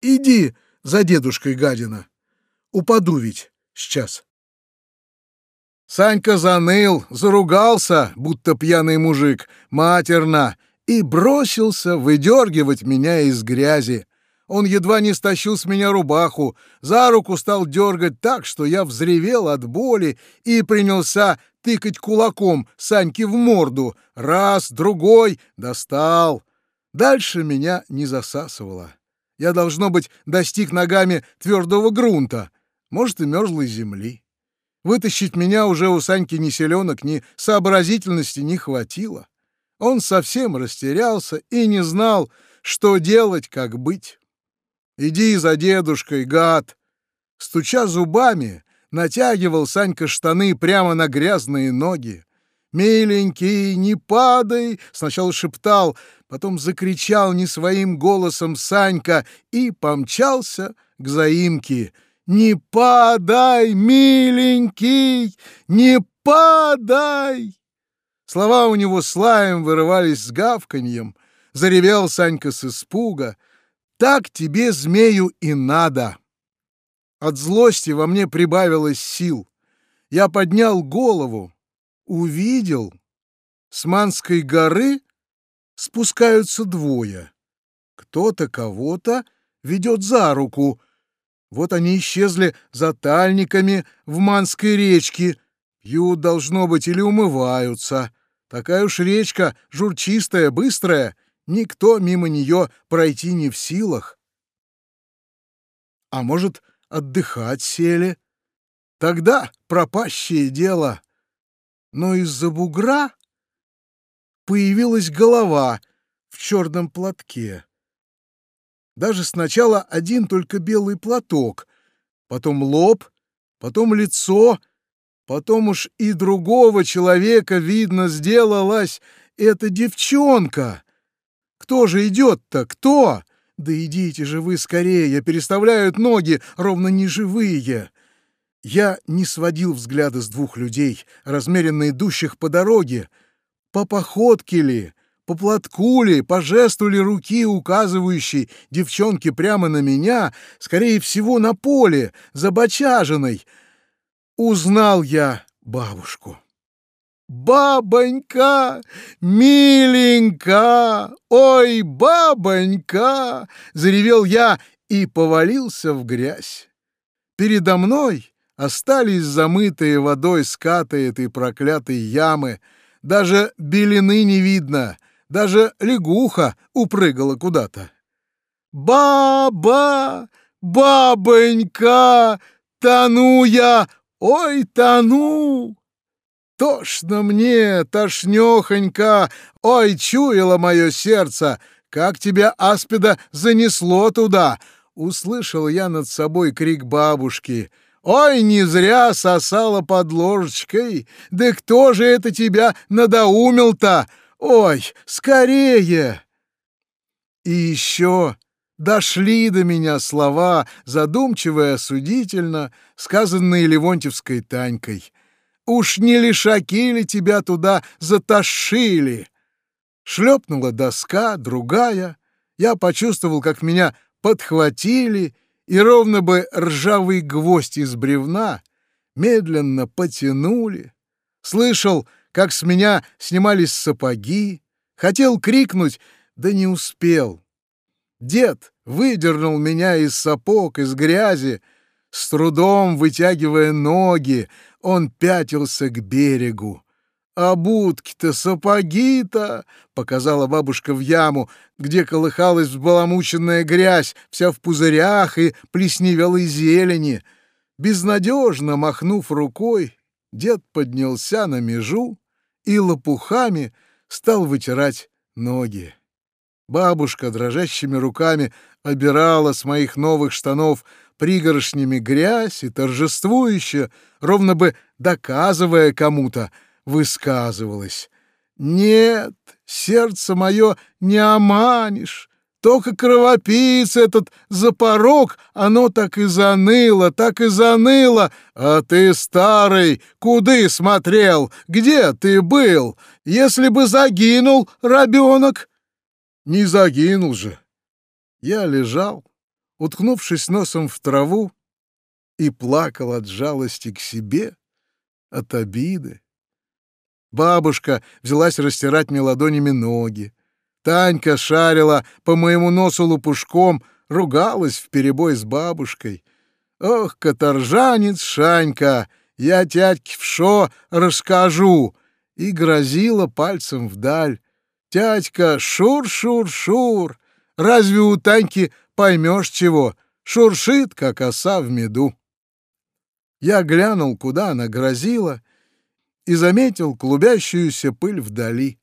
A: Иди за дедушкой гадина. Упаду ведь сейчас. Санька заныл, заругался, будто пьяный мужик, матерно, и бросился выдергивать меня из грязи. Он едва не стащил с меня рубаху, за руку стал дергать так, что я взревел от боли и принялся тыкать кулаком Саньке в морду. Раз, другой, достал. Дальше меня не засасывало. Я, должно быть, достиг ногами твердого грунта, может, и мерзлой земли. Вытащить меня уже у Саньки ни селенок, ни сообразительности не хватило. Он совсем растерялся и не знал, что делать, как быть. «Иди за дедушкой, гад!» Стуча зубами, натягивал Санька штаны прямо на грязные ноги. «Миленький, не падай!» — сначала шептал, потом закричал не своим голосом Санька и помчался к заимке. «Не падай, миленький, не падай!» Слова у него слаем вырывались с гавканьем. Заревел Санька с испуга. «Так тебе, змею, и надо!» От злости во мне прибавилось сил. Я поднял голову, увидел. С Манской горы спускаются двое. Кто-то кого-то ведет за руку. Вот они исчезли за тальниками в Манской речке. Пьют, должно быть, или умываются. Такая уж речка, журчистая, быстрая, никто мимо нее пройти не в силах. А может, отдыхать сели? Тогда пропащее дело. Но из-за бугра появилась голова в черном платке. Даже сначала один только белый платок, потом лоб, потом лицо, потом уж и другого человека видно сделалась эта девчонка. Кто же идет-то? Кто? Да идите же вы скорее, переставляют ноги, ровно неживые. Я не сводил взгляда с двух людей, размеренно идущих по дороге. По походке ли, по платку ли, по жесту ли руки, указывающей девчонке прямо на меня, скорее всего, на поле, забочаженной, узнал я бабушку. «Бабонька! Миленька! Ой, бабонька!» — заревел я и повалился в грязь. Передо мной остались замытые водой скаты этой проклятой ямы. Даже белины не видно, даже лягуха упрыгала куда-то. «Баба! Бабонька! Тону я! Ой, тону!» Тошно мне, тошнёхонько, ой, чуяло мое сердце, как тебя, аспида, занесло туда. Услышал я над собой крик бабушки. Ой, не зря сосала под ложечкой. Да кто же это тебя надоумил-то? Ой, скорее! И еще дошли до меня слова, задумчиво и осудительно, сказанные Левонтьевской Танькой. Уж не лишаки ли тебя туда затащили? Шлепнула доска, другая. Я почувствовал, как меня подхватили, и ровно бы ржавый гвоздь из бревна медленно потянули. Слышал, как с меня снимались сапоги. Хотел крикнуть, да не успел. Дед выдернул меня из сапог, из грязи, с трудом вытягивая ноги, он пятился к берегу. «А будки-то, сапоги-то!» — показала бабушка в яму, где колыхалась взбаламученная грязь, вся в пузырях и плесневелой зелени. Безнадежно махнув рукой, дед поднялся на межу и лопухами стал вытирать ноги. Бабушка дрожащими руками обирала с моих новых штанов пригоршнями грязь и торжествующе, ровно бы доказывая кому-то, высказывалась. «Нет, сердце мое не оманишь, только кровопийц этот за порог, оно так и заныло, так и заныло. А ты, старый, куды смотрел? Где ты был? Если бы загинул, рабенок, не загинул же. Я лежал, уткнувшись носом в траву, и плакал от жалости к себе, от обиды. Бабушка взялась растирать мне ладонями ноги. Танька шарила по моему носу лопушком, ругалась вперебой с бабушкой. «Ох, каторжанец Шанька, я тятьке в шо расскажу!» и грозила пальцем вдаль. Тятька, шур-шур-шур, разве у Таньки поймешь чего? Шуршит, как оса в меду. Я глянул, куда она грозила, и заметил клубящуюся пыль вдали.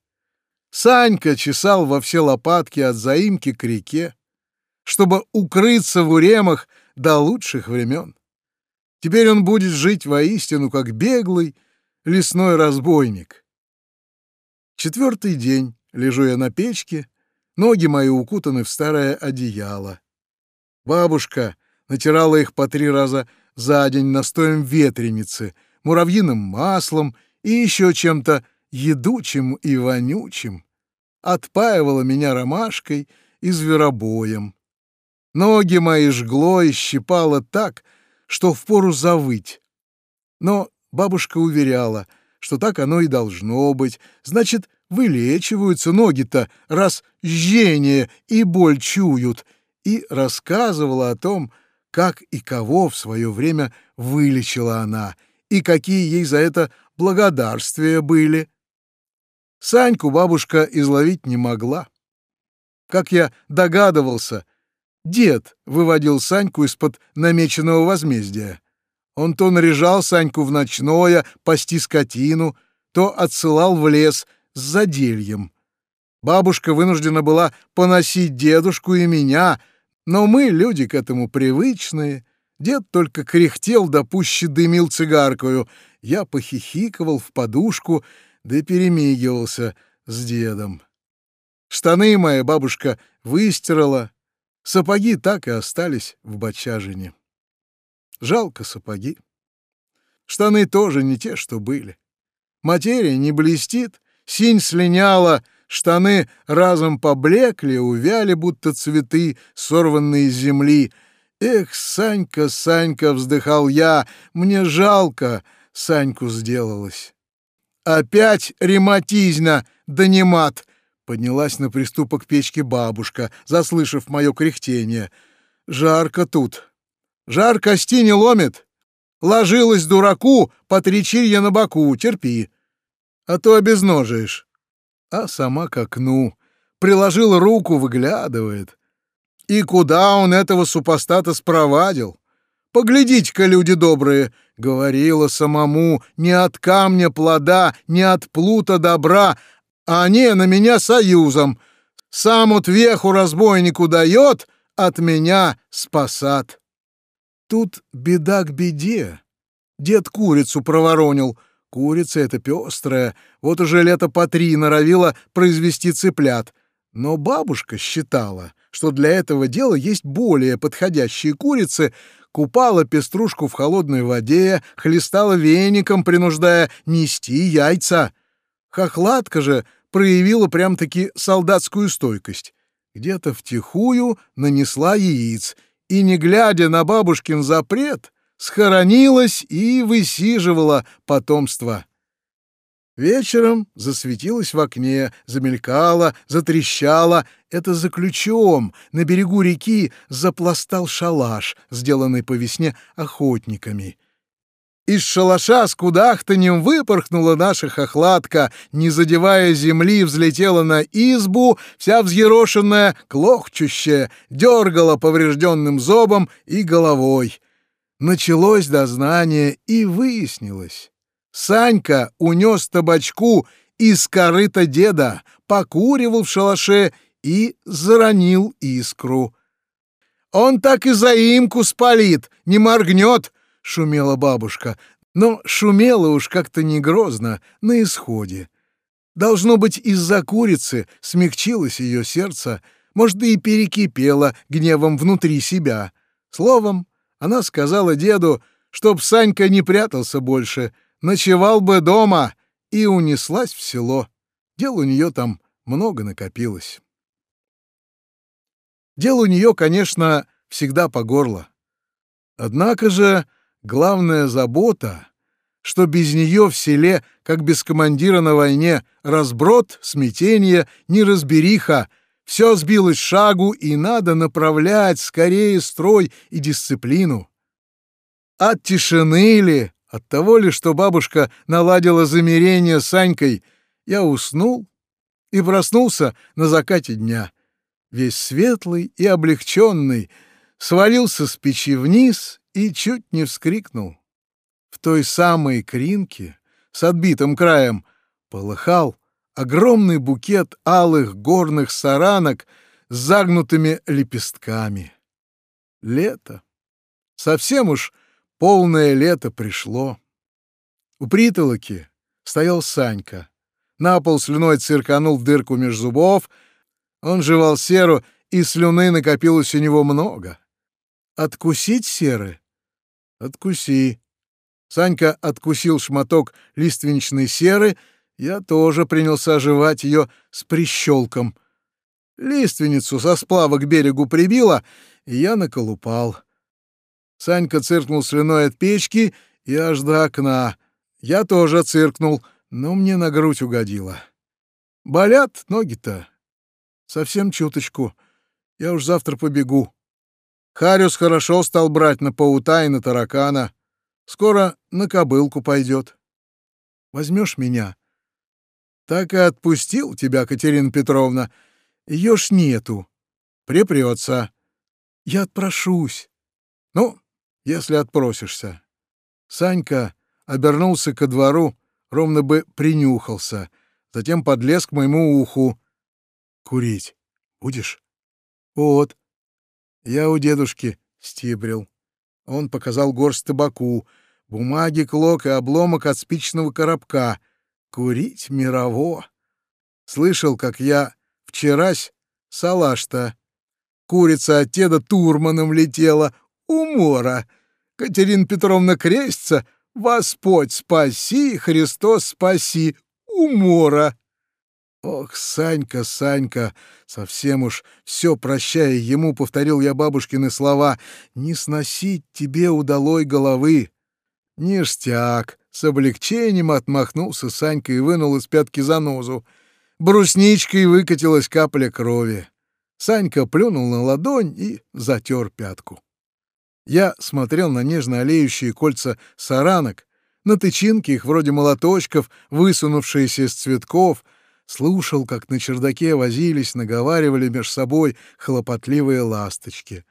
A: Санька чесал во все лопатки от заимки к реке, чтобы укрыться в уремах до лучших времен. Теперь он будет жить воистину, как беглый лесной разбойник. Четвертый день. Лежу я на печке, ноги мои укутаны в старое одеяло. Бабушка натирала их по три раза за день настоем ветреницы, муравьиным маслом и еще чем-то едучим и вонючим. Отпаивала меня ромашкой и зверобоем. Ноги мои жгло и щипало так, что впору завыть. Но бабушка уверяла, что так оно и должно быть, значит, вылечиваются ноги-то, раз жжение и боль чуют, и рассказывала о том, как и кого в свое время вылечила она, и какие ей за это благодарствия были. Саньку бабушка изловить не могла. Как я догадывался, дед выводил Саньку из-под намеченного возмездия. Он то наряжал Саньку в ночное, пасти скотину, то отсылал в лес с задельем. Бабушка вынуждена была поносить дедушку и меня, но мы, люди к этому привычные. Дед только кряхтел да пуще дымил цигаркою. Я похихикивал в подушку да перемигивался с дедом. Штаны моя бабушка выстирала, сапоги так и остались в бочажине. Жалко сапоги. Штаны тоже не те, что были. Материя не блестит, синь слиняла, штаны разом поблекли, увяли, будто цветы, сорванные с земли. Эх, Санька, Санька, вздыхал я, мне жалко Саньку сделалось. Опять рематизна, да не мат, поднялась на приступок печки бабушка, заслышав мое кряхтение. Жарко тут. Жар кости не ломит. Ложилась дураку по три чирья на боку, терпи. А то обезножаешь. А сама к окну. Приложила руку, выглядывает. И куда он этого супостата спровадил? Поглядите-ка, люди добрые, говорила самому, не от камня плода, не от плута добра, а не на меня союзом. Сам от веху разбойнику дает, от меня спасат. Тут беда к беде. Дед курицу проворонил — Курица эта пестрая, вот уже лето по три норовила произвести цыплят. Но бабушка считала, что для этого дела есть более подходящие курицы, купала пеструшку в холодной воде, хлестала веником, принуждая нести яйца. Хохлатка же проявила прям-таки солдатскую стойкость. Где-то втихую нанесла яиц, и, не глядя на бабушкин запрет, схоронилась и высиживала потомство. Вечером засветилась в окне, замелькала, затрещала. Это за ключом на берегу реки запластал шалаш, сделанный по весне охотниками. Из шалаша с кудахтанем выпорхнула наша хохлатка, не задевая земли, взлетела на избу, вся взъерошенная, клохчущая, дергала поврежденным зобом и головой. Началось дознание, и выяснилось. Санька унес табачку из корыта деда, покуривал в шалаше и заронил искру. «Он так и заимку спалит, не моргнет!» — шумела бабушка. Но шумела уж как-то не грозно, на исходе. Должно быть, из-за курицы смягчилось ее сердце, может, и перекипело гневом внутри себя. Словом, она сказала деду, чтоб Санька не прятался больше, ночевал бы дома, и унеслась в село. Дел у нее там много накопилось. Дел у нее, конечно, всегда по горло. Однако же главная забота, что без нее в селе, как без командира на войне, разброд, смятение, неразбериха, все сбилось шагу, и надо направлять скорее строй и дисциплину. От тишины ли, от того ли, что бабушка наладила замерение с Санькой, я уснул и проснулся на закате дня, весь светлый и облегченный, свалился с печи вниз и чуть не вскрикнул. В той самой кринке с отбитым краем полыхал огромный букет алых горных саранок с загнутыми лепестками. Лето. Совсем уж полное лето пришло. У притолоки стоял Санька. На пол слюной цирканул в дырку меж зубов. Он жевал серу, и слюны накопилось у него много. «Откусить серы?» «Откуси». Санька откусил шматок лиственничной серы — я тоже принялся жевать ее с прищелком. Лиственницу со сплава к берегу прибило, и я наколупал. Санька циркнул слюной от печки и аж до окна. Я тоже циркнул, но мне на грудь угодило. Болят ноги-то. Совсем чуточку. Я уж завтра побегу. Хариус хорошо стал брать на паута и на таракана. Скоро на кобылку пойдет. Возьмешь меня? Так и отпустил тебя, Катерина Петровна. Ее ж нету. Припрется. Я отпрошусь. Ну, если отпросишься. Санька обернулся ко двору, ровно бы принюхался, затем подлез к моему уху. «Курить будешь?» «Вот. Я у дедушки стибрил». Он показал горсть табаку, бумаги, клок и обломок от спичного коробка. Курить мирово. Слышал, как я вчерась салаш-то. Курица от теда турманом летела. Умора. Катерина Петровна крестится. Господь спаси, Христос спаси. Умора. Ох, Санька, Санька, совсем уж все прощая ему, повторил я бабушкины слова, не сносить тебе удалой головы. Ништяк, с облегчением отмахнулся Санька и вынул из пятки занозу. Брусничкой выкатилась капля крови. Санька плюнул на ладонь и затер пятку. Я смотрел на нежно олеющие кольца саранок, на тычинки их вроде молоточков, высунувшиеся из цветков, слушал, как на чердаке возились, наговаривали меж собой хлопотливые ласточки.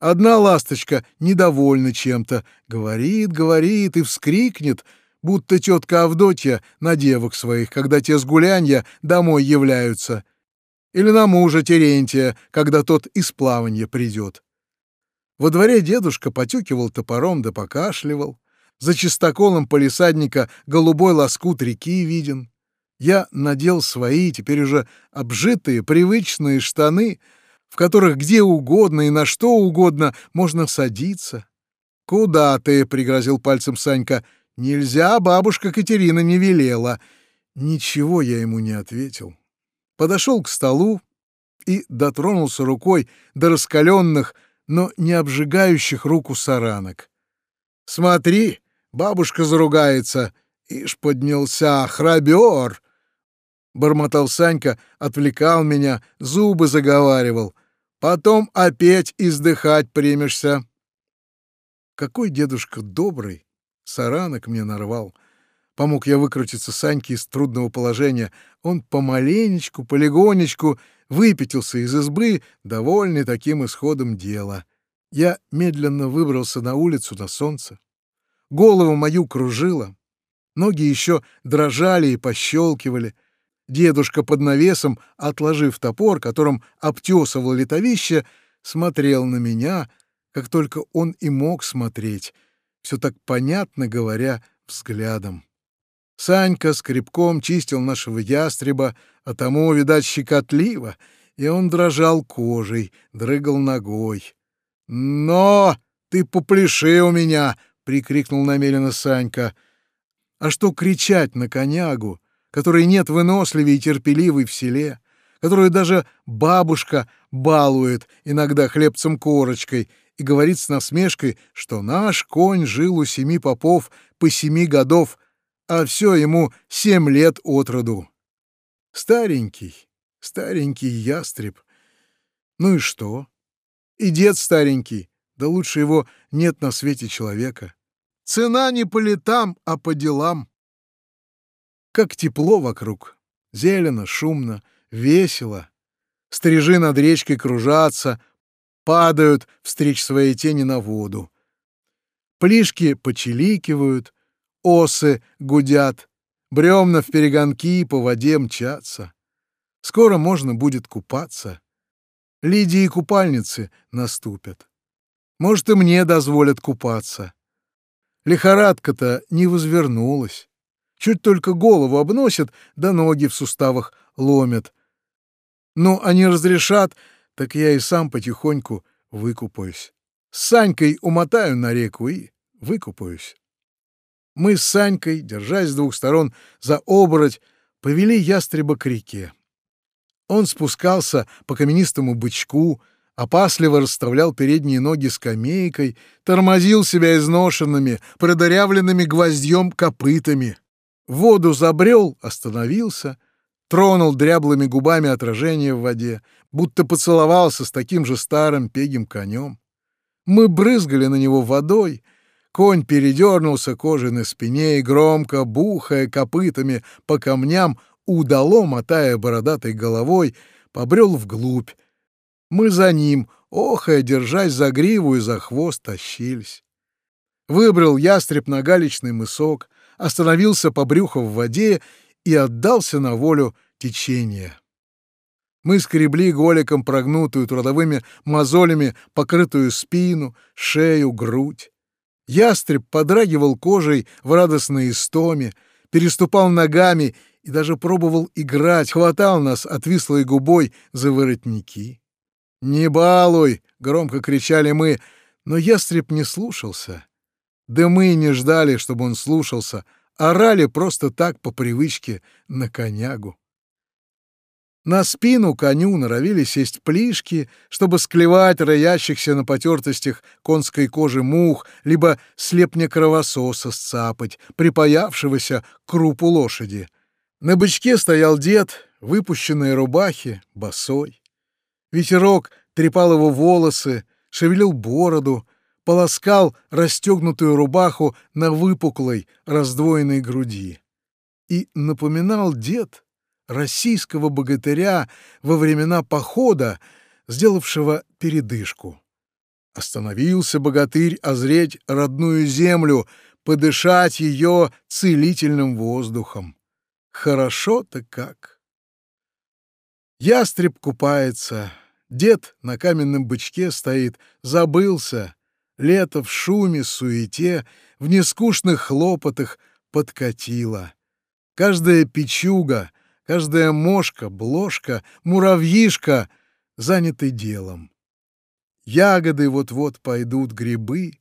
A: Одна ласточка недовольна чем-то, говорит, говорит и вскрикнет, будто тетка Авдотья на девок своих, когда те с гулянья домой являются, или на мужа Терентия, когда тот из плаванья придет. Во дворе дедушка потюкивал топором да покашливал. За чистоколом полисадника голубой лоскут реки виден. Я надел свои, теперь уже обжитые, привычные штаны, в которых где угодно и на что угодно можно садиться. «Куда ты?» — пригрозил пальцем Санька. «Нельзя, бабушка Катерина не велела». Ничего я ему не ответил. Подошел к столу и дотронулся рукой до раскаленных, но не обжигающих руку саранок. «Смотри, бабушка заругается!» Ишь поднялся, храбер! Бормотал Санька, отвлекал меня, зубы заговаривал. Потом опять издыхать примешься. Какой дедушка добрый! Саранок мне нарвал. Помог я выкрутиться Саньке из трудного положения. Он помаленечку, полегонечку выпятился из избы, довольный таким исходом дела. Я медленно выбрался на улицу на солнце. Голову мою кружило. Ноги еще дрожали и пощелкивали. Дедушка под навесом, отложив топор, которым обтесывал летовище, смотрел на меня, как только он и мог смотреть, все так понятно говоря взглядом. Санька скребком чистил нашего ястреба, а тому, видать, щекотливо, и он дрожал кожей, дрыгал ногой. «Но ты попляши у меня!» — прикрикнул намеренно Санька. «А что кричать на конягу, которой нет выносливей и терпеливой в селе, которую даже бабушка балует иногда хлебцем-корочкой и говорит с насмешкой, что наш конь жил у семи попов по семи годов, а все ему семь лет от роду. Старенький, старенький ястреб. Ну и что? И дед старенький, да лучше его нет на свете человека. Цена не по летам, а по делам. Как тепло вокруг, зелено, шумно, весело. Стрижи над речкой кружатся, падают, встреч своей тени на воду. Плишки почеликивают, осы гудят, бревна в перегонки по воде мчатся. Скоро можно будет купаться. Лидии купальницы наступят. Может, и мне дозволят купаться. Лихорадка-то не возвернулась. Чуть только голову обносят, да ноги в суставах ломят. Ну, они разрешат, так я и сам потихоньку выкупаюсь. С Санькой умотаю на реку и выкупаюсь. Мы с Санькой, держась с двух сторон за обороть, повели ястреба к реке. Он спускался по каменистому бычку, опасливо расставлял передние ноги скамейкой, тормозил себя изношенными, продырявленными гвоздьем копытами. В воду забрел, остановился, тронул дряблыми губами отражение в воде, будто поцеловался с таким же старым пегим конем. Мы брызгали на него водой — Конь передернулся кожей на спине и, громко бухая копытами по камням, удало, мотая бородатой головой, побрел вглубь. Мы за ним, охая, держась за гриву и за хвост, тащились. Выбрал ястреб на галечный мысок, остановился по брюху в воде и отдался на волю течения. Мы скребли голиком прогнутую трудовыми мозолями покрытую спину, шею, грудь. Ястреб подрагивал кожей в радостной истоме, переступал ногами и даже пробовал играть, хватал нас отвислой губой за воротники. «Не балуй!» — громко кричали мы, но ястреб не слушался. Да мы и не ждали, чтобы он слушался, орали просто так по привычке на конягу. На спину коню норовили сесть плишки, чтобы склевать роящихся на потертостях конской кожи мух, либо слепня кровососа сцапать, припаявшегося к крупу лошади. На бычке стоял дед, выпущенные рубахи, босой. Ветерок трепал его волосы, шевелил бороду, полоскал расстегнутую рубаху на выпуклой, раздвоенной груди. И напоминал дед российского богатыря во времена похода, сделавшего передышку. Остановился богатырь озреть родную землю, подышать ее целительным воздухом. Хорошо-то как! Ястреб купается, дед на каменном бычке стоит, забылся, лето в шуме, суете, в нескучных хлопотах подкатило. Каждая печуга — Каждая мошка, бложка, муравьишка заняты делом. Ягоды вот-вот пойдут, грибы,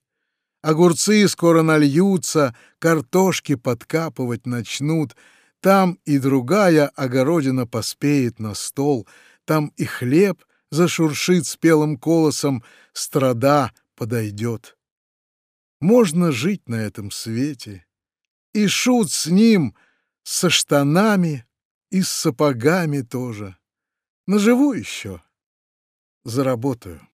A: огурцы скоро нальются, картошки подкапывать начнут, там и другая огородина поспеет на стол, там и хлеб зашуршит спелым колосом, страда подойдет. Можно жить на этом свете, и шут с ним, со штанами, и с сапогами тоже. Наживу еще. Заработаю.